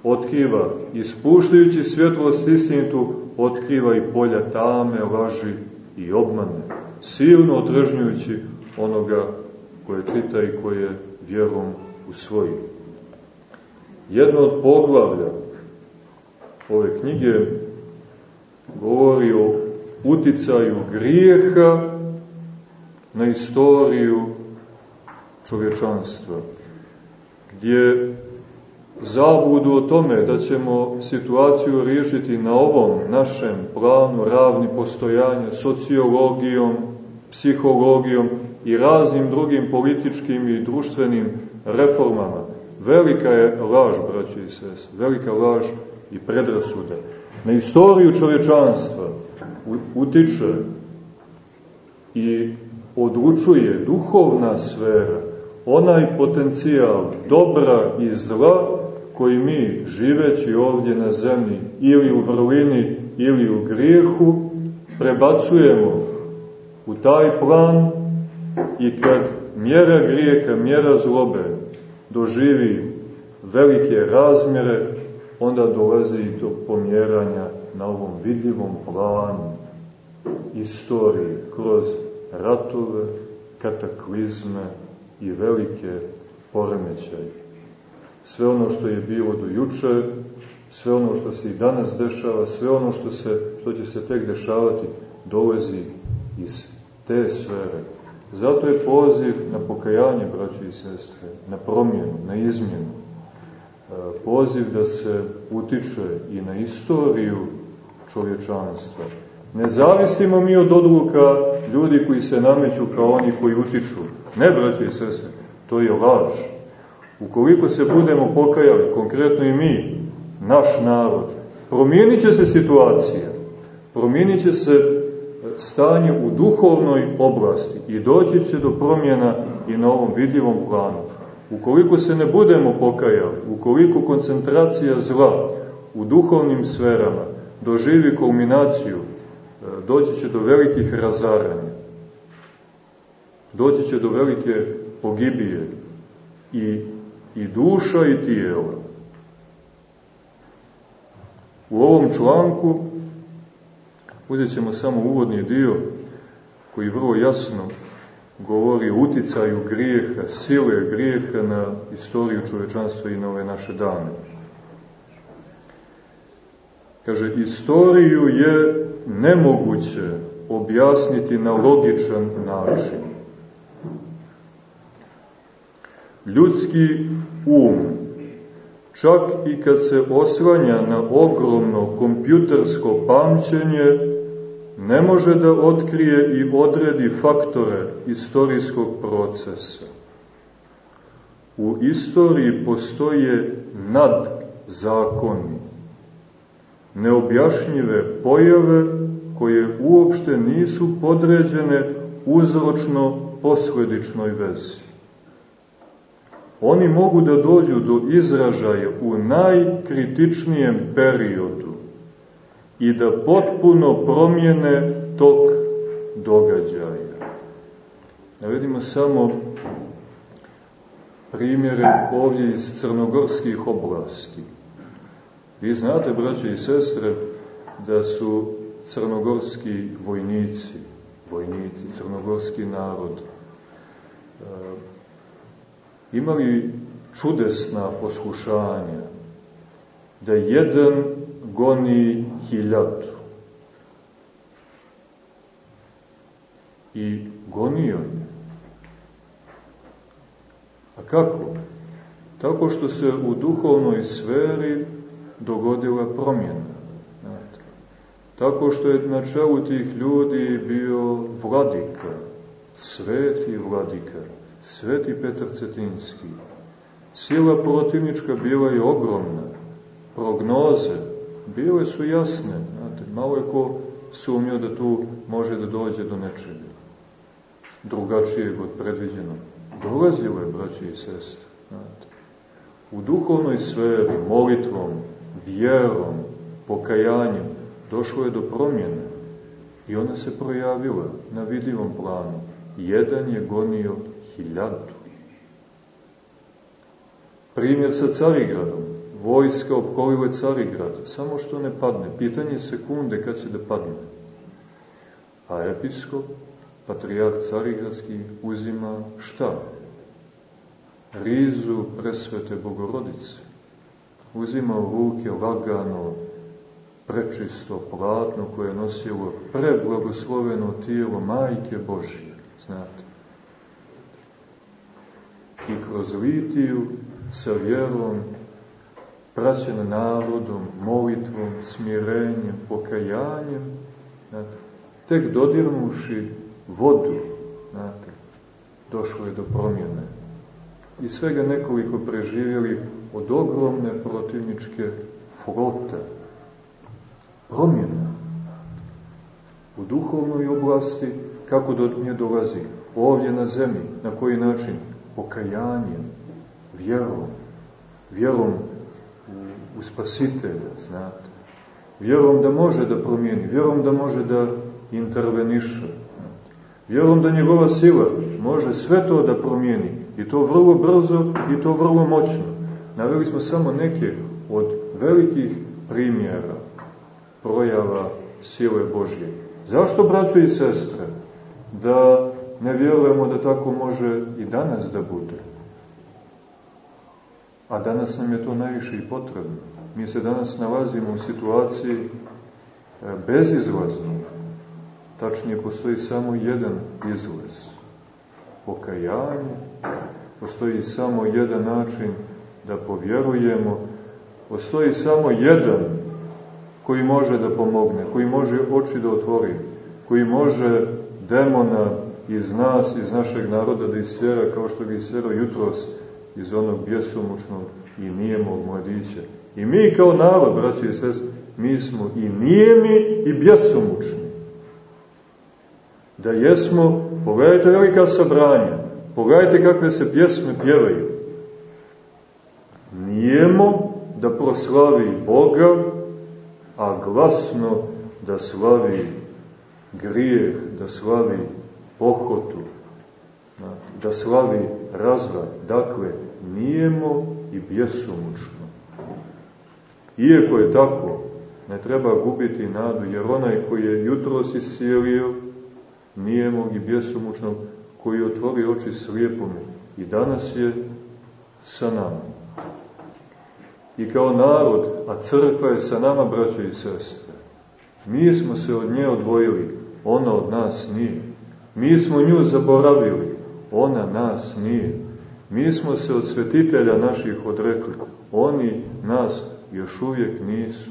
otkriva, ispuštajući svjetlost istinitu, otkriva i polja tame, laži i obmane, silno otržnjujući onoga koje čita i koje vjerom usvoji. Jedno od poglavlja ove knjige govori o uticaju grijeha na istoriju čovječanstva, gdje zabudu o tome da ćemo situaciju riješiti na ovom našem planu ravni postojanja sociologijom, psihologijom i raznim drugim političkim i društvenim reformama. Velika je laž, braći i sest, velika laž i predrasuda. Na istoriju čovječanstva, utiče i odlučuje duhovna sfera, onaj potencijal dobra i zla koji mi, živeći ovdje na zemlji, ili u vrlini, ili u grijehu, prebacujemo u taj plan i kad mjera grijeha, mjera zlobe doživi velike razmjere, onda dolazi i to pomjeranja na ovom vidljivom planu istorije, kroz ratove, kataklizme i velike poremećaj. Sve ono što je bilo do juče, sve ono što se i danas dešava, sve ono što, se, što će se tek dešavati, dolazi iz te sfere. Zato je poziv na pokajanje, braći i sestre, na promjenu, na izmjenu. E, poziv da se utiče i na istoriju čovječanstva. Ne zavisimo mi od odluka ljudi koji se nameću kao oni koji utiču. Ne, braći i sestre, to je laž. Ukoliko se budemo pokajali, konkretno i mi, naš narod, promijenit se situacija, promijenit će se stanje u duhovnoj oblasti i doći će do promjena i na ovom vidljivom planu. Ukoliko se ne budemo pokajali, ukoliko koncentracija zla u duhovnim sferama doživi kulminaciju, e, doći će do velikih razaranja, doći će do velike pogibije i, i duša i tijela. U ovom članku uzet samo uvodni dio koji vrlo jasno govori o uticaju grijeha, sile grijeha na istoriju čovečanstva i na ove naše dane. Kaže, istoriju je nemoguće objasniti na logičan način. Ljudski um, čak i kad se osvanja na ogromno kompjutersko pamćenje, ne može da otkrije i odredi faktore istorijskog procesa. U istoriji postoje nadzakoni, neobjašnjive pojave koje uopšte nisu podređene uzročno-posledičnoj vezi. Oni mogu da dođu do izražaja u najkritičnijem periodu, i da potpuno promijene tok događaja. Navedimo samo primjere ovdje iz crnogorskih oblasti. Vi znate, braće i sestre, da su crnogorski vojnici, vojnici, crnogorski narod, imali čudesna poslušanja, da jedan goni hiljadu. I gonio je. A kako? Tako što se u duhovnoj sferi dogodila promjena. Znate. Tako što je na čelu tih ljudi bio vladika, sveti vladika, sveti Petar Cetinski. Sila protivnička bila je ogromna, prognoze bile su jasne, znate, malo je ko sumnio da tu može da dođe do nečega drugačijeg od predviđenog. Dolazilo je, braći i sestre, znate. U duhovnoj sferi, molitvom, vjerom, pokajanjem, došlo je do promjene i ona se projavila na vidljivom planu. Jedan je gonio hiljadu. Primjer sa Carigradom vojska opkolila Carigrad, samo što ne padne. Pitanje sekunde kad će da padne. A episkop, patrijarh Carigradski, uzima šta? Rizu presvete Bogorodice. Uzima u ruke lagano, prečisto platno koje je nosilo preblagosloveno tijelo Majke Božije, znate. I kroz litiju sa vjerom praćen narodom, molitvom, smirenjem, pokajanjem, znate, tek dodirnuši vodu, znate, došlo je do promjene. I svega nekoliko preživjeli od ogromne protivničke flote. Promjena. U duhovnoj oblasti, kako do nje dolazi? Ovdje na zemlji, na koji način? Pokajanjem, vjerom, vjerom u spasitelja, znate. Vjerom da može da promijeni, vjerom da može da interveniše. Vjerom da njegova sila može sve to da promijeni. I to vrlo brzo i to vrlo moćno. Naveli smo samo neke od velikih primjera projava sile Božje. Zašto, braćo i sestre, da ne vjerujemo da tako može i danas da bude? A danas nam je to najviše i potrebno. Mi se danas nalazimo u situaciji e, bezizlaznog. Tačnije, postoji samo jedan izlaz. Pokajanje. Postoji samo jedan način da povjerujemo. Postoji samo jedan koji može da pomogne, koji može oči da otvori, koji može demona iz nas, iz našeg naroda da isjera kao što ga isjerao jutros iz onog bjesomučnog i nijemog mladića. I mi kao narod, braći i sest, mi smo i nijemi i bjesomučni. Da jesmo, pogledajte velika sabranja, pogledajte kakve se pjesme pjevaju. Nijemo da proslavi Boga, a glasno da slavi grijeh, da slavi pohotu, da slavi razvrat. Dakle, nijemo i bjesomučno. Iako je tako, ne treba gubiti nadu, jer onaj koji je jutro si sjelio, nijemog i bjesomučnog, koji otvori oči slijepome i danas je sa nama. I kao narod, a crkva je sa nama, braćo i sestre, mi smo se od nje odvojili, ona od nas nije. Mi smo nju zaboravili, ona nas nije. Mi smo se od svetitelja naših odrekli, oni nas još uvijek nisu.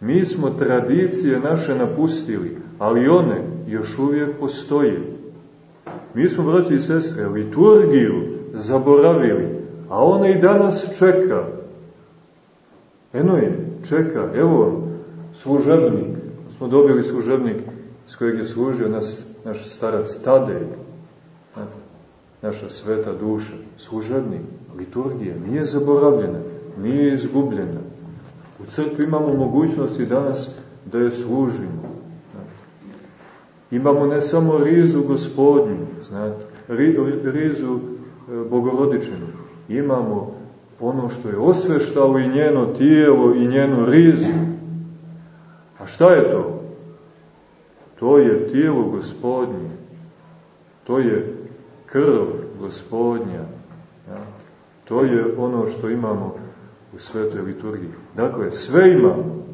Mi smo tradicije naše napustili, ali one još uvijek postoje. Mi smo, braći i sestre, liturgiju zaboravili, a ona i danas čeka. Eno je, čeka, evo, služebnik, smo dobili služebnik s kojeg je služio nas, naš starac Tadej, znate, naša sveta duša, služebnik, liturgija, nije zaboravljena, nije izgubljena. U crkvi imamo mogućnosti danas da je služimo. Znate. Imamo ne samo rizu gospodnju, znate, ri, rizu e, bogorodičinu, imamo ono što je osveštalo i njeno tijelo i njenu rizu. A šta je to? To je tijelo gospodnje. To je krv gospodnja. Ja? To je ono što imamo u svetoj liturgiji. Dakle, sve imamo.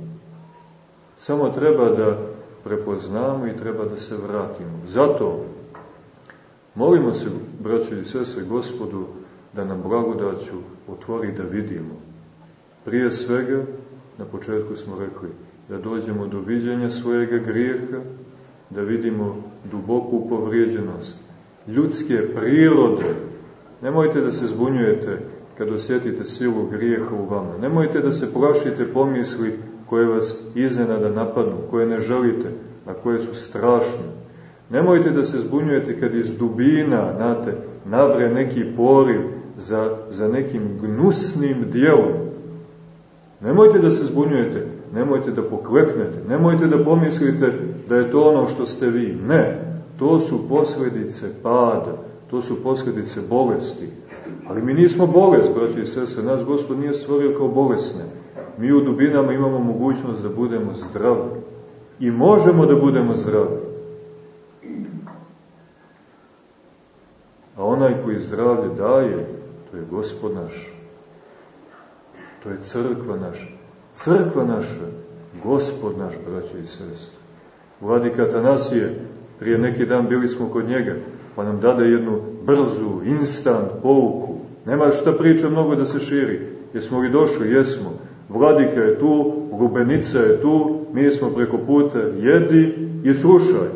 Samo treba da prepoznamo i treba da se vratimo. Zato molimo se, braćo i sestre, gospodu, da nam blagodaću otvori da vidimo. Prije svega, na početku smo rekli, da dođemo do viđenja svojega grijeha, da vidimo duboku povrijeđenost ljudske prirode. Nemojte da se zbunjujete kad osjetite silu grijeha u vama. Nemojte da se plašite pomisli koje vas iznenada napadnu, koje ne želite, a koje su strašne. Nemojte da se zbunjujete kad iz dubina, znate, navre neki poriv za, za nekim gnusnim dijelom. Nemojte da se zbunjujete, nemojte da pokleknete, nemojte da pomislite da je to ono što ste vi. Ne, to su posledice pada, to su posledice bolesti. Ali mi nismo bolest, braći i sestre, nas Gospod nije stvorio kao bolesne. Mi u dubinama imamo mogućnost da budemo zdravi. I možemo da budemo zdravi. A onaj koji zdravlje daje, to je Gospod naš. To je crkva naša. Crkva naša, Gospod naš, braći i sestre. Vladika Tanasije, prije neki dan bili smo kod njega, pa nam dade jednu brzu, instant pouku. Nema šta priča mnogo da se širi. Jesmo li došli? Jesmo. Vladika je tu, Lubenica je tu, mi smo preko puta, jedi i slušaj.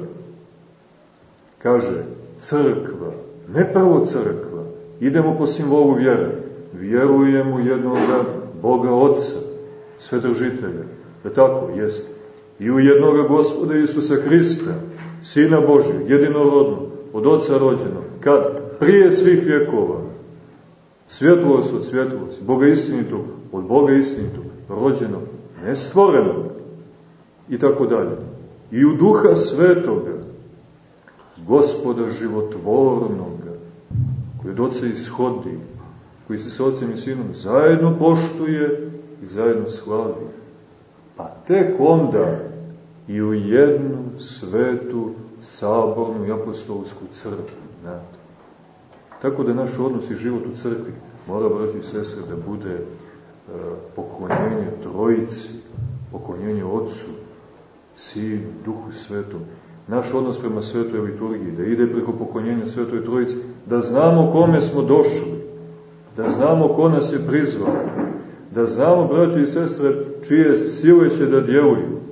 Kaže, crkva, ne prvo crkva, idemo po simbolu vjere. Vjerujemo jednog Boga Otca, svedržitelja. Da tako, jest. I u jednog gospoda Isusa Hrista, Sina Božeg, jedinorodno, od Otca rođeno, kad? Prije svih vjekova. Svjetlost od svjetlosti, Boga istinitog, od Boga istinitog, rođeno, nestvoreno, i tako dalje. I u duha svetoga, gospoda životvornoga, koji od Otca ishodi, koji se sa Otcem i Sinom zajedno poštuje i zajedno slavi. Pa tek onda i u jednu svetu sabornu i apostolsku crkvu. Znate. Tako da naš odnos i život u crkvi Mora, braći i sestre, da bude e, poklonjenje trojici, poklonjenje Otcu, Sinu, Duhu Svetom. Naš odnos prema Svetoj liturgiji, da ide preko poklonjenja Svetoj Trojici, da znamo kome smo došli, da znamo ko nas je prizvao, da znamo, braći i sestre, čije sile će da djeluju.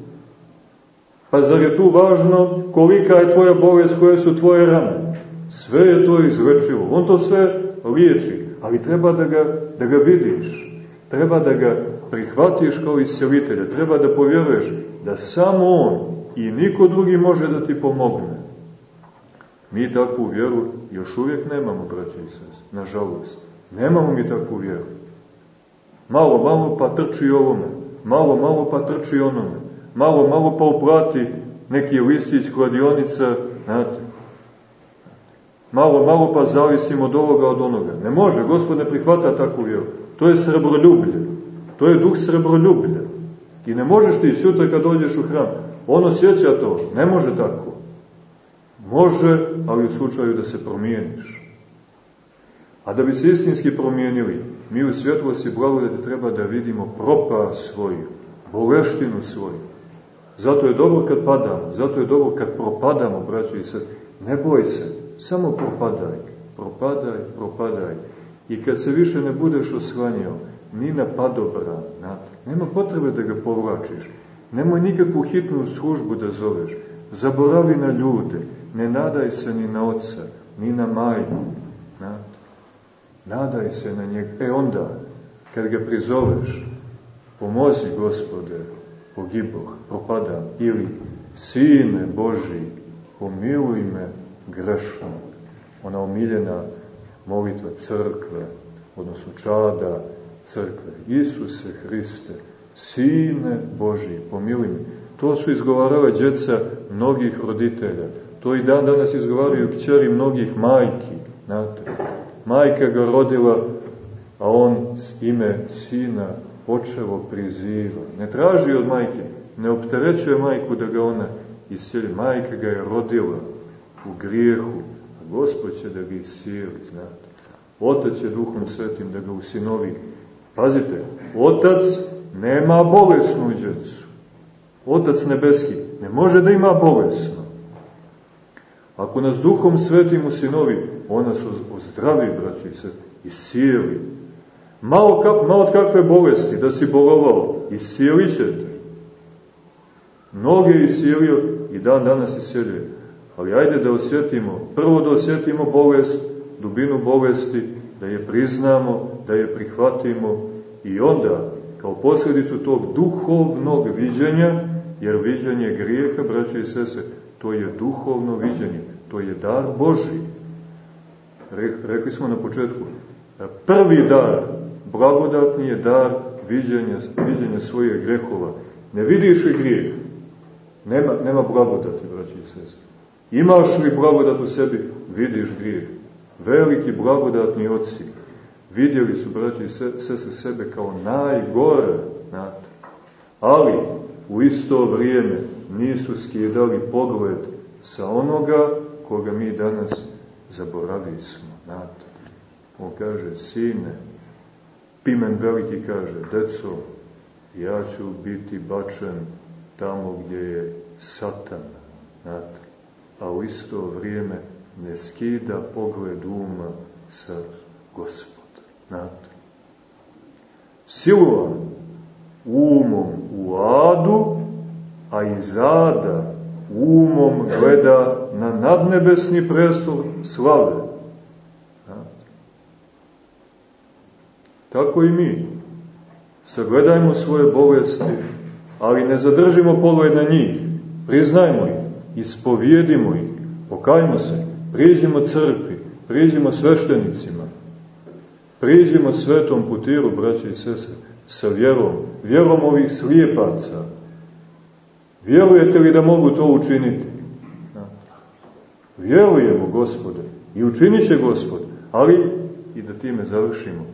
Pa zar je tu važno kolika je tvoja bolest, koje su tvoje rane? Sve je to izlečivo. On to sve liječi, ali treba da ga, da ga vidiš. Treba da ga prihvatiš kao iscelitelja. Treba da povjeruješ da samo on i niko drugi može da ti pomogne. Mi takvu vjeru još uvijek nemamo, braći i sest, nažalost. Nemamo mi takvu vjeru. Malo, malo pa trči ovome, malo, malo pa trči onome, malo, malo pa uplati neki listić kladionica, znate. Malo, malo pa zavisimo od ovoga, od onoga. Ne može, Gospod ne prihvata takvu vjeru. To je srebroljublje. To je duh srebroljublja. I ne možeš ti sutra kad dođeš u hram, on osjeća to, ne može tako. Može, ali u slučaju da se promijeniš. A da bi se istinski promijenili, mi u svjetlosti blagodati treba da vidimo propa svoju, boleštinu svoju. Zato je dobro kad padamo, zato je dobro kad propadamo, braćo i sest. Ne boj se, samo propadaj, propadaj, propadaj. I kad se više ne budeš oslanjao, ni na padobran, znate, nema potrebe da ga povlačiš. Nemoj nikakvu hitnu službu da zoveš. Zaboravi na ljude, ne nadaj se ni na oca, ni na majku, znate. Nadaj se na njega. E onda, kad ga prizoveš, pomozi gospode, pogiboh, propadam, ili Sine Boži, pomiluj me grešnog. Ona omiljena molitva crkve, odnosno čada crkve. Isuse Hriste, Sine Boži, pomiluj me. To su izgovarale djeca mnogih roditelja. To i dan danas izgovaraju kćeri mnogih majki. Znate, majka ga rodila, a on s ime sina počevo priziva. Ne traži od majke, ne opterećuje majku da ga ona isjeli. Majka ga je rodila u grijehu, a Gospod će da ga isjeli, znate. Otac će duhom svetim da ga usinovi. Pazite, otac nema bolesnu djecu. Otac nebeski ne može da ima bolesno. Ako nas duhom svetim usinovi, on nas ozdravi, braći i sest, iscijeli. Malo, ka, malo kakve bolesti, da si bolovao, iscijelit ćete. Mnoge iscijelio i dan danas iscijeljuje. Ali ajde da osjetimo, prvo da osjetimo bolest, dubinu bolesti, da je priznamo, da je prihvatimo i onda, kao posljedicu tog duhovnog viđenja, jer viđenje grijeha, braće i sese, to je duhovno viđenje, to je dar Boži. Rekli smo na početku, prvi dar, blagodatni je dar viđenja, viđenja svojih grehova. Ne vidiš li grijeh? Nema, nema blagodati, braći i sestri. Imaš li blagodat u sebi? Vidiš grijeh. Veliki blagodatni oci vidjeli su, braći i sestre, sebe kao najgore, znate. Ali, u isto vrijeme nisu skidali pogled sa onoga koga mi danas zaboravili smo, znate. On kaže, sine, Pimen veliki kaže, deco, ja ću biti bačen tamo gdje je satan, znate. A u isto vrijeme ne skida pogled uma sa gospoda, znate. Silovan umom u adu, a iz ada umom gleda na nadnebesni prestol slave. Tako i mi. Sagledajmo svoje bolesti, ali ne zadržimo pogled na njih. Priznajmo ih, ispovijedimo ih, pokajmo se, priđimo crkvi, priđimo sveštenicima, priđimo svetom putiru, braće i sese, sa vjerom, vjerom ovih slijepaca. Vjerujete li da mogu to učiniti? Vjerujemo, gospode, i učinit će gospod, ali i da time završimo.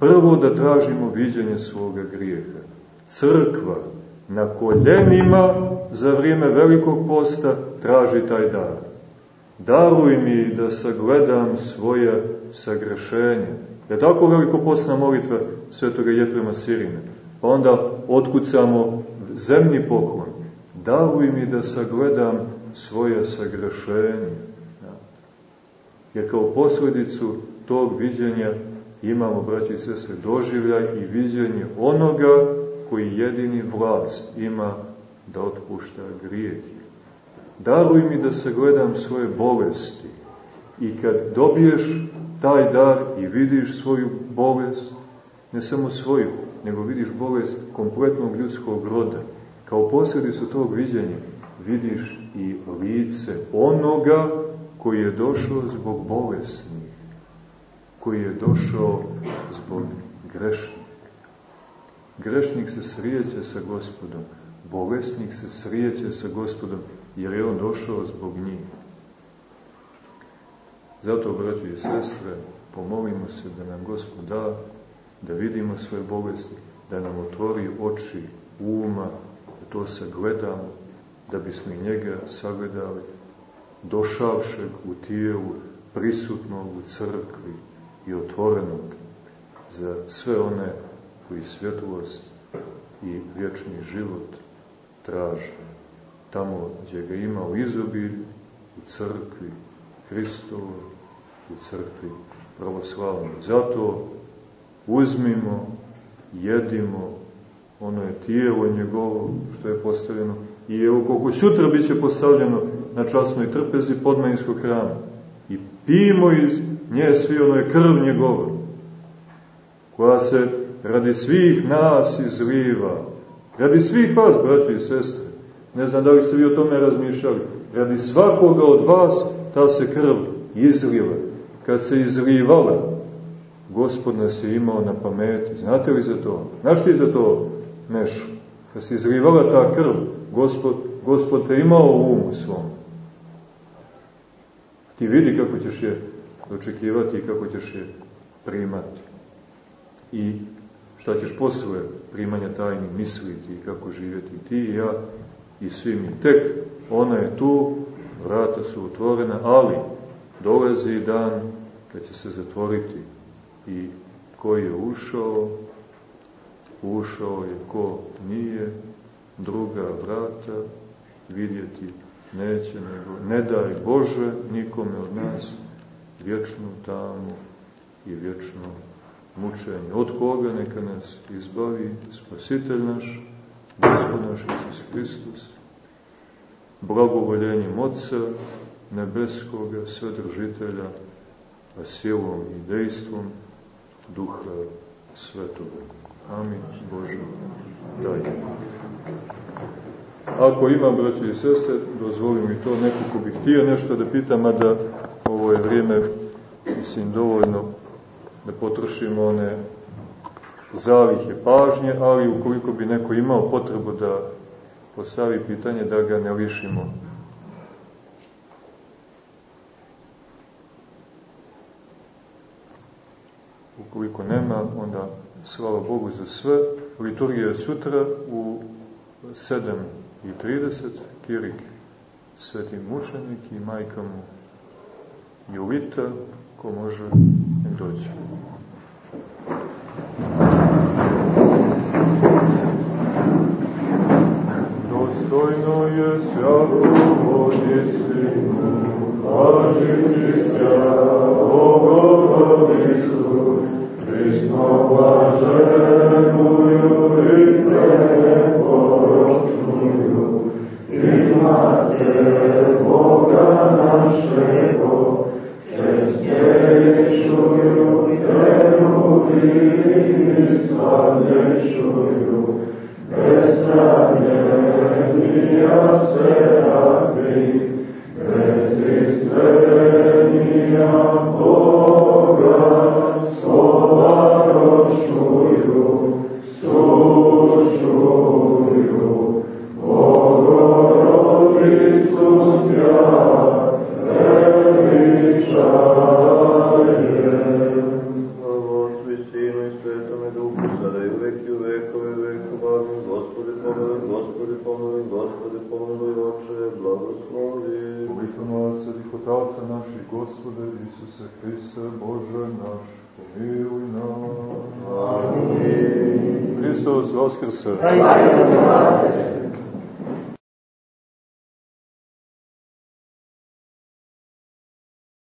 Prvo da tražimo viđenje svoga grijeha. Crkva na koljenima za vrijeme velikog posta traži taj dar. Daruj mi da sagledam svoje sagrešenje, Je tako veliko posna molitva svetoga Jefrema Sirine. Pa onda otkucamo zemni poklon. Daruj mi da sagledam svoje sagrešenje. Jer kao posledicu tog viđenja imamo, braći i sese, doživljaj i viđenje onoga koji jedini vlast ima da otpušta grijehi. Daruj mi da sagledam svoje bolesti i kad dobiješ taj dar i vidiš svoju bolest, ne samo svoju, nego vidiš bolest kompletnog ljudskog roda, kao posljedicu tog viđenja vidiš i lice onoga koji je došao zbog bolesnih, koji je došao zbog grešnih. Grešnik se srijeće sa gospodom, bolesnik se srijeće sa gospodom, jer je on došao zbog njih. Zato, braći i sestre, pomolimo se da nam Gospod da, da vidimo svoje bolesti, da nam otvori oči uma, to sagledamo, da bismo i njega sagledali, došavšeg u tijelu, prisutnog u crkvi i otvorenog za sve one koji svjetlost i vječni život traže. Tamo gdje ga ima u izobilju, u crkvi Hristovo, u crkvi pravoslavnoj. Zato uzmimo, jedimo, ono je tijelo njegovo što je postavljeno i evo koliko sutra bit će postavljeno na časnoj trpezi podmajinskog hrama. I pijemo iz nje svi, ono je krv njegova, koja se radi svih nas izliva, radi svih vas, braći i sestre. Ne znam da li ste vi o tome razmišljali. Radi svakoga od vas ta se krv izliva. Kad se izlivala, Gospod nas je imao na pameti. Znate li za to? Znaš ti za to nešto? Kad se izlivala ta krv, Gospod, Gospod te imao u umu svom. Ti vidi kako ćeš je očekivati i kako ćeš je primati. I šta ćeš posle primanja tajni misliti i kako živjeti ti i ja i svi mi. Tek ona je tu, vrata su otvorena, ali dolazi dan kad će se zatvoriti i ko je ušao, ušao je ko nije, druga vrata vidjeti neće, nego ne daj Bože nikome od nas vječnu tamu i vječno mučenje. Od koga neka nas izbavi Spasitelj naš, Gospod naš Isus Hristos, blagovoljenjem Otca nebeskoga, svedržitelja, a silom i dejstvom Duha Svetoga. Amin. Bože, daj. Ako ima, braće i sestre, dozvoli mi to, neko ko bih htio nešto da pitam, a da ovo je vrijeme, mislim, dovoljno da potrošimo one zalihe pažnje, ali ukoliko bi neko imao potrebu da postavi pitanje, da ga ne lišimo Ukoliko nema, onda slava Bogu za sve. Liturgija je sutra u 7.30, Kirik sveti mučenik i majka mu Julita, ko može doći. Dostojno je svjakog istinu, Blažiti ja, Bogorodicu, Hrisno blaženuju i preporočnuju,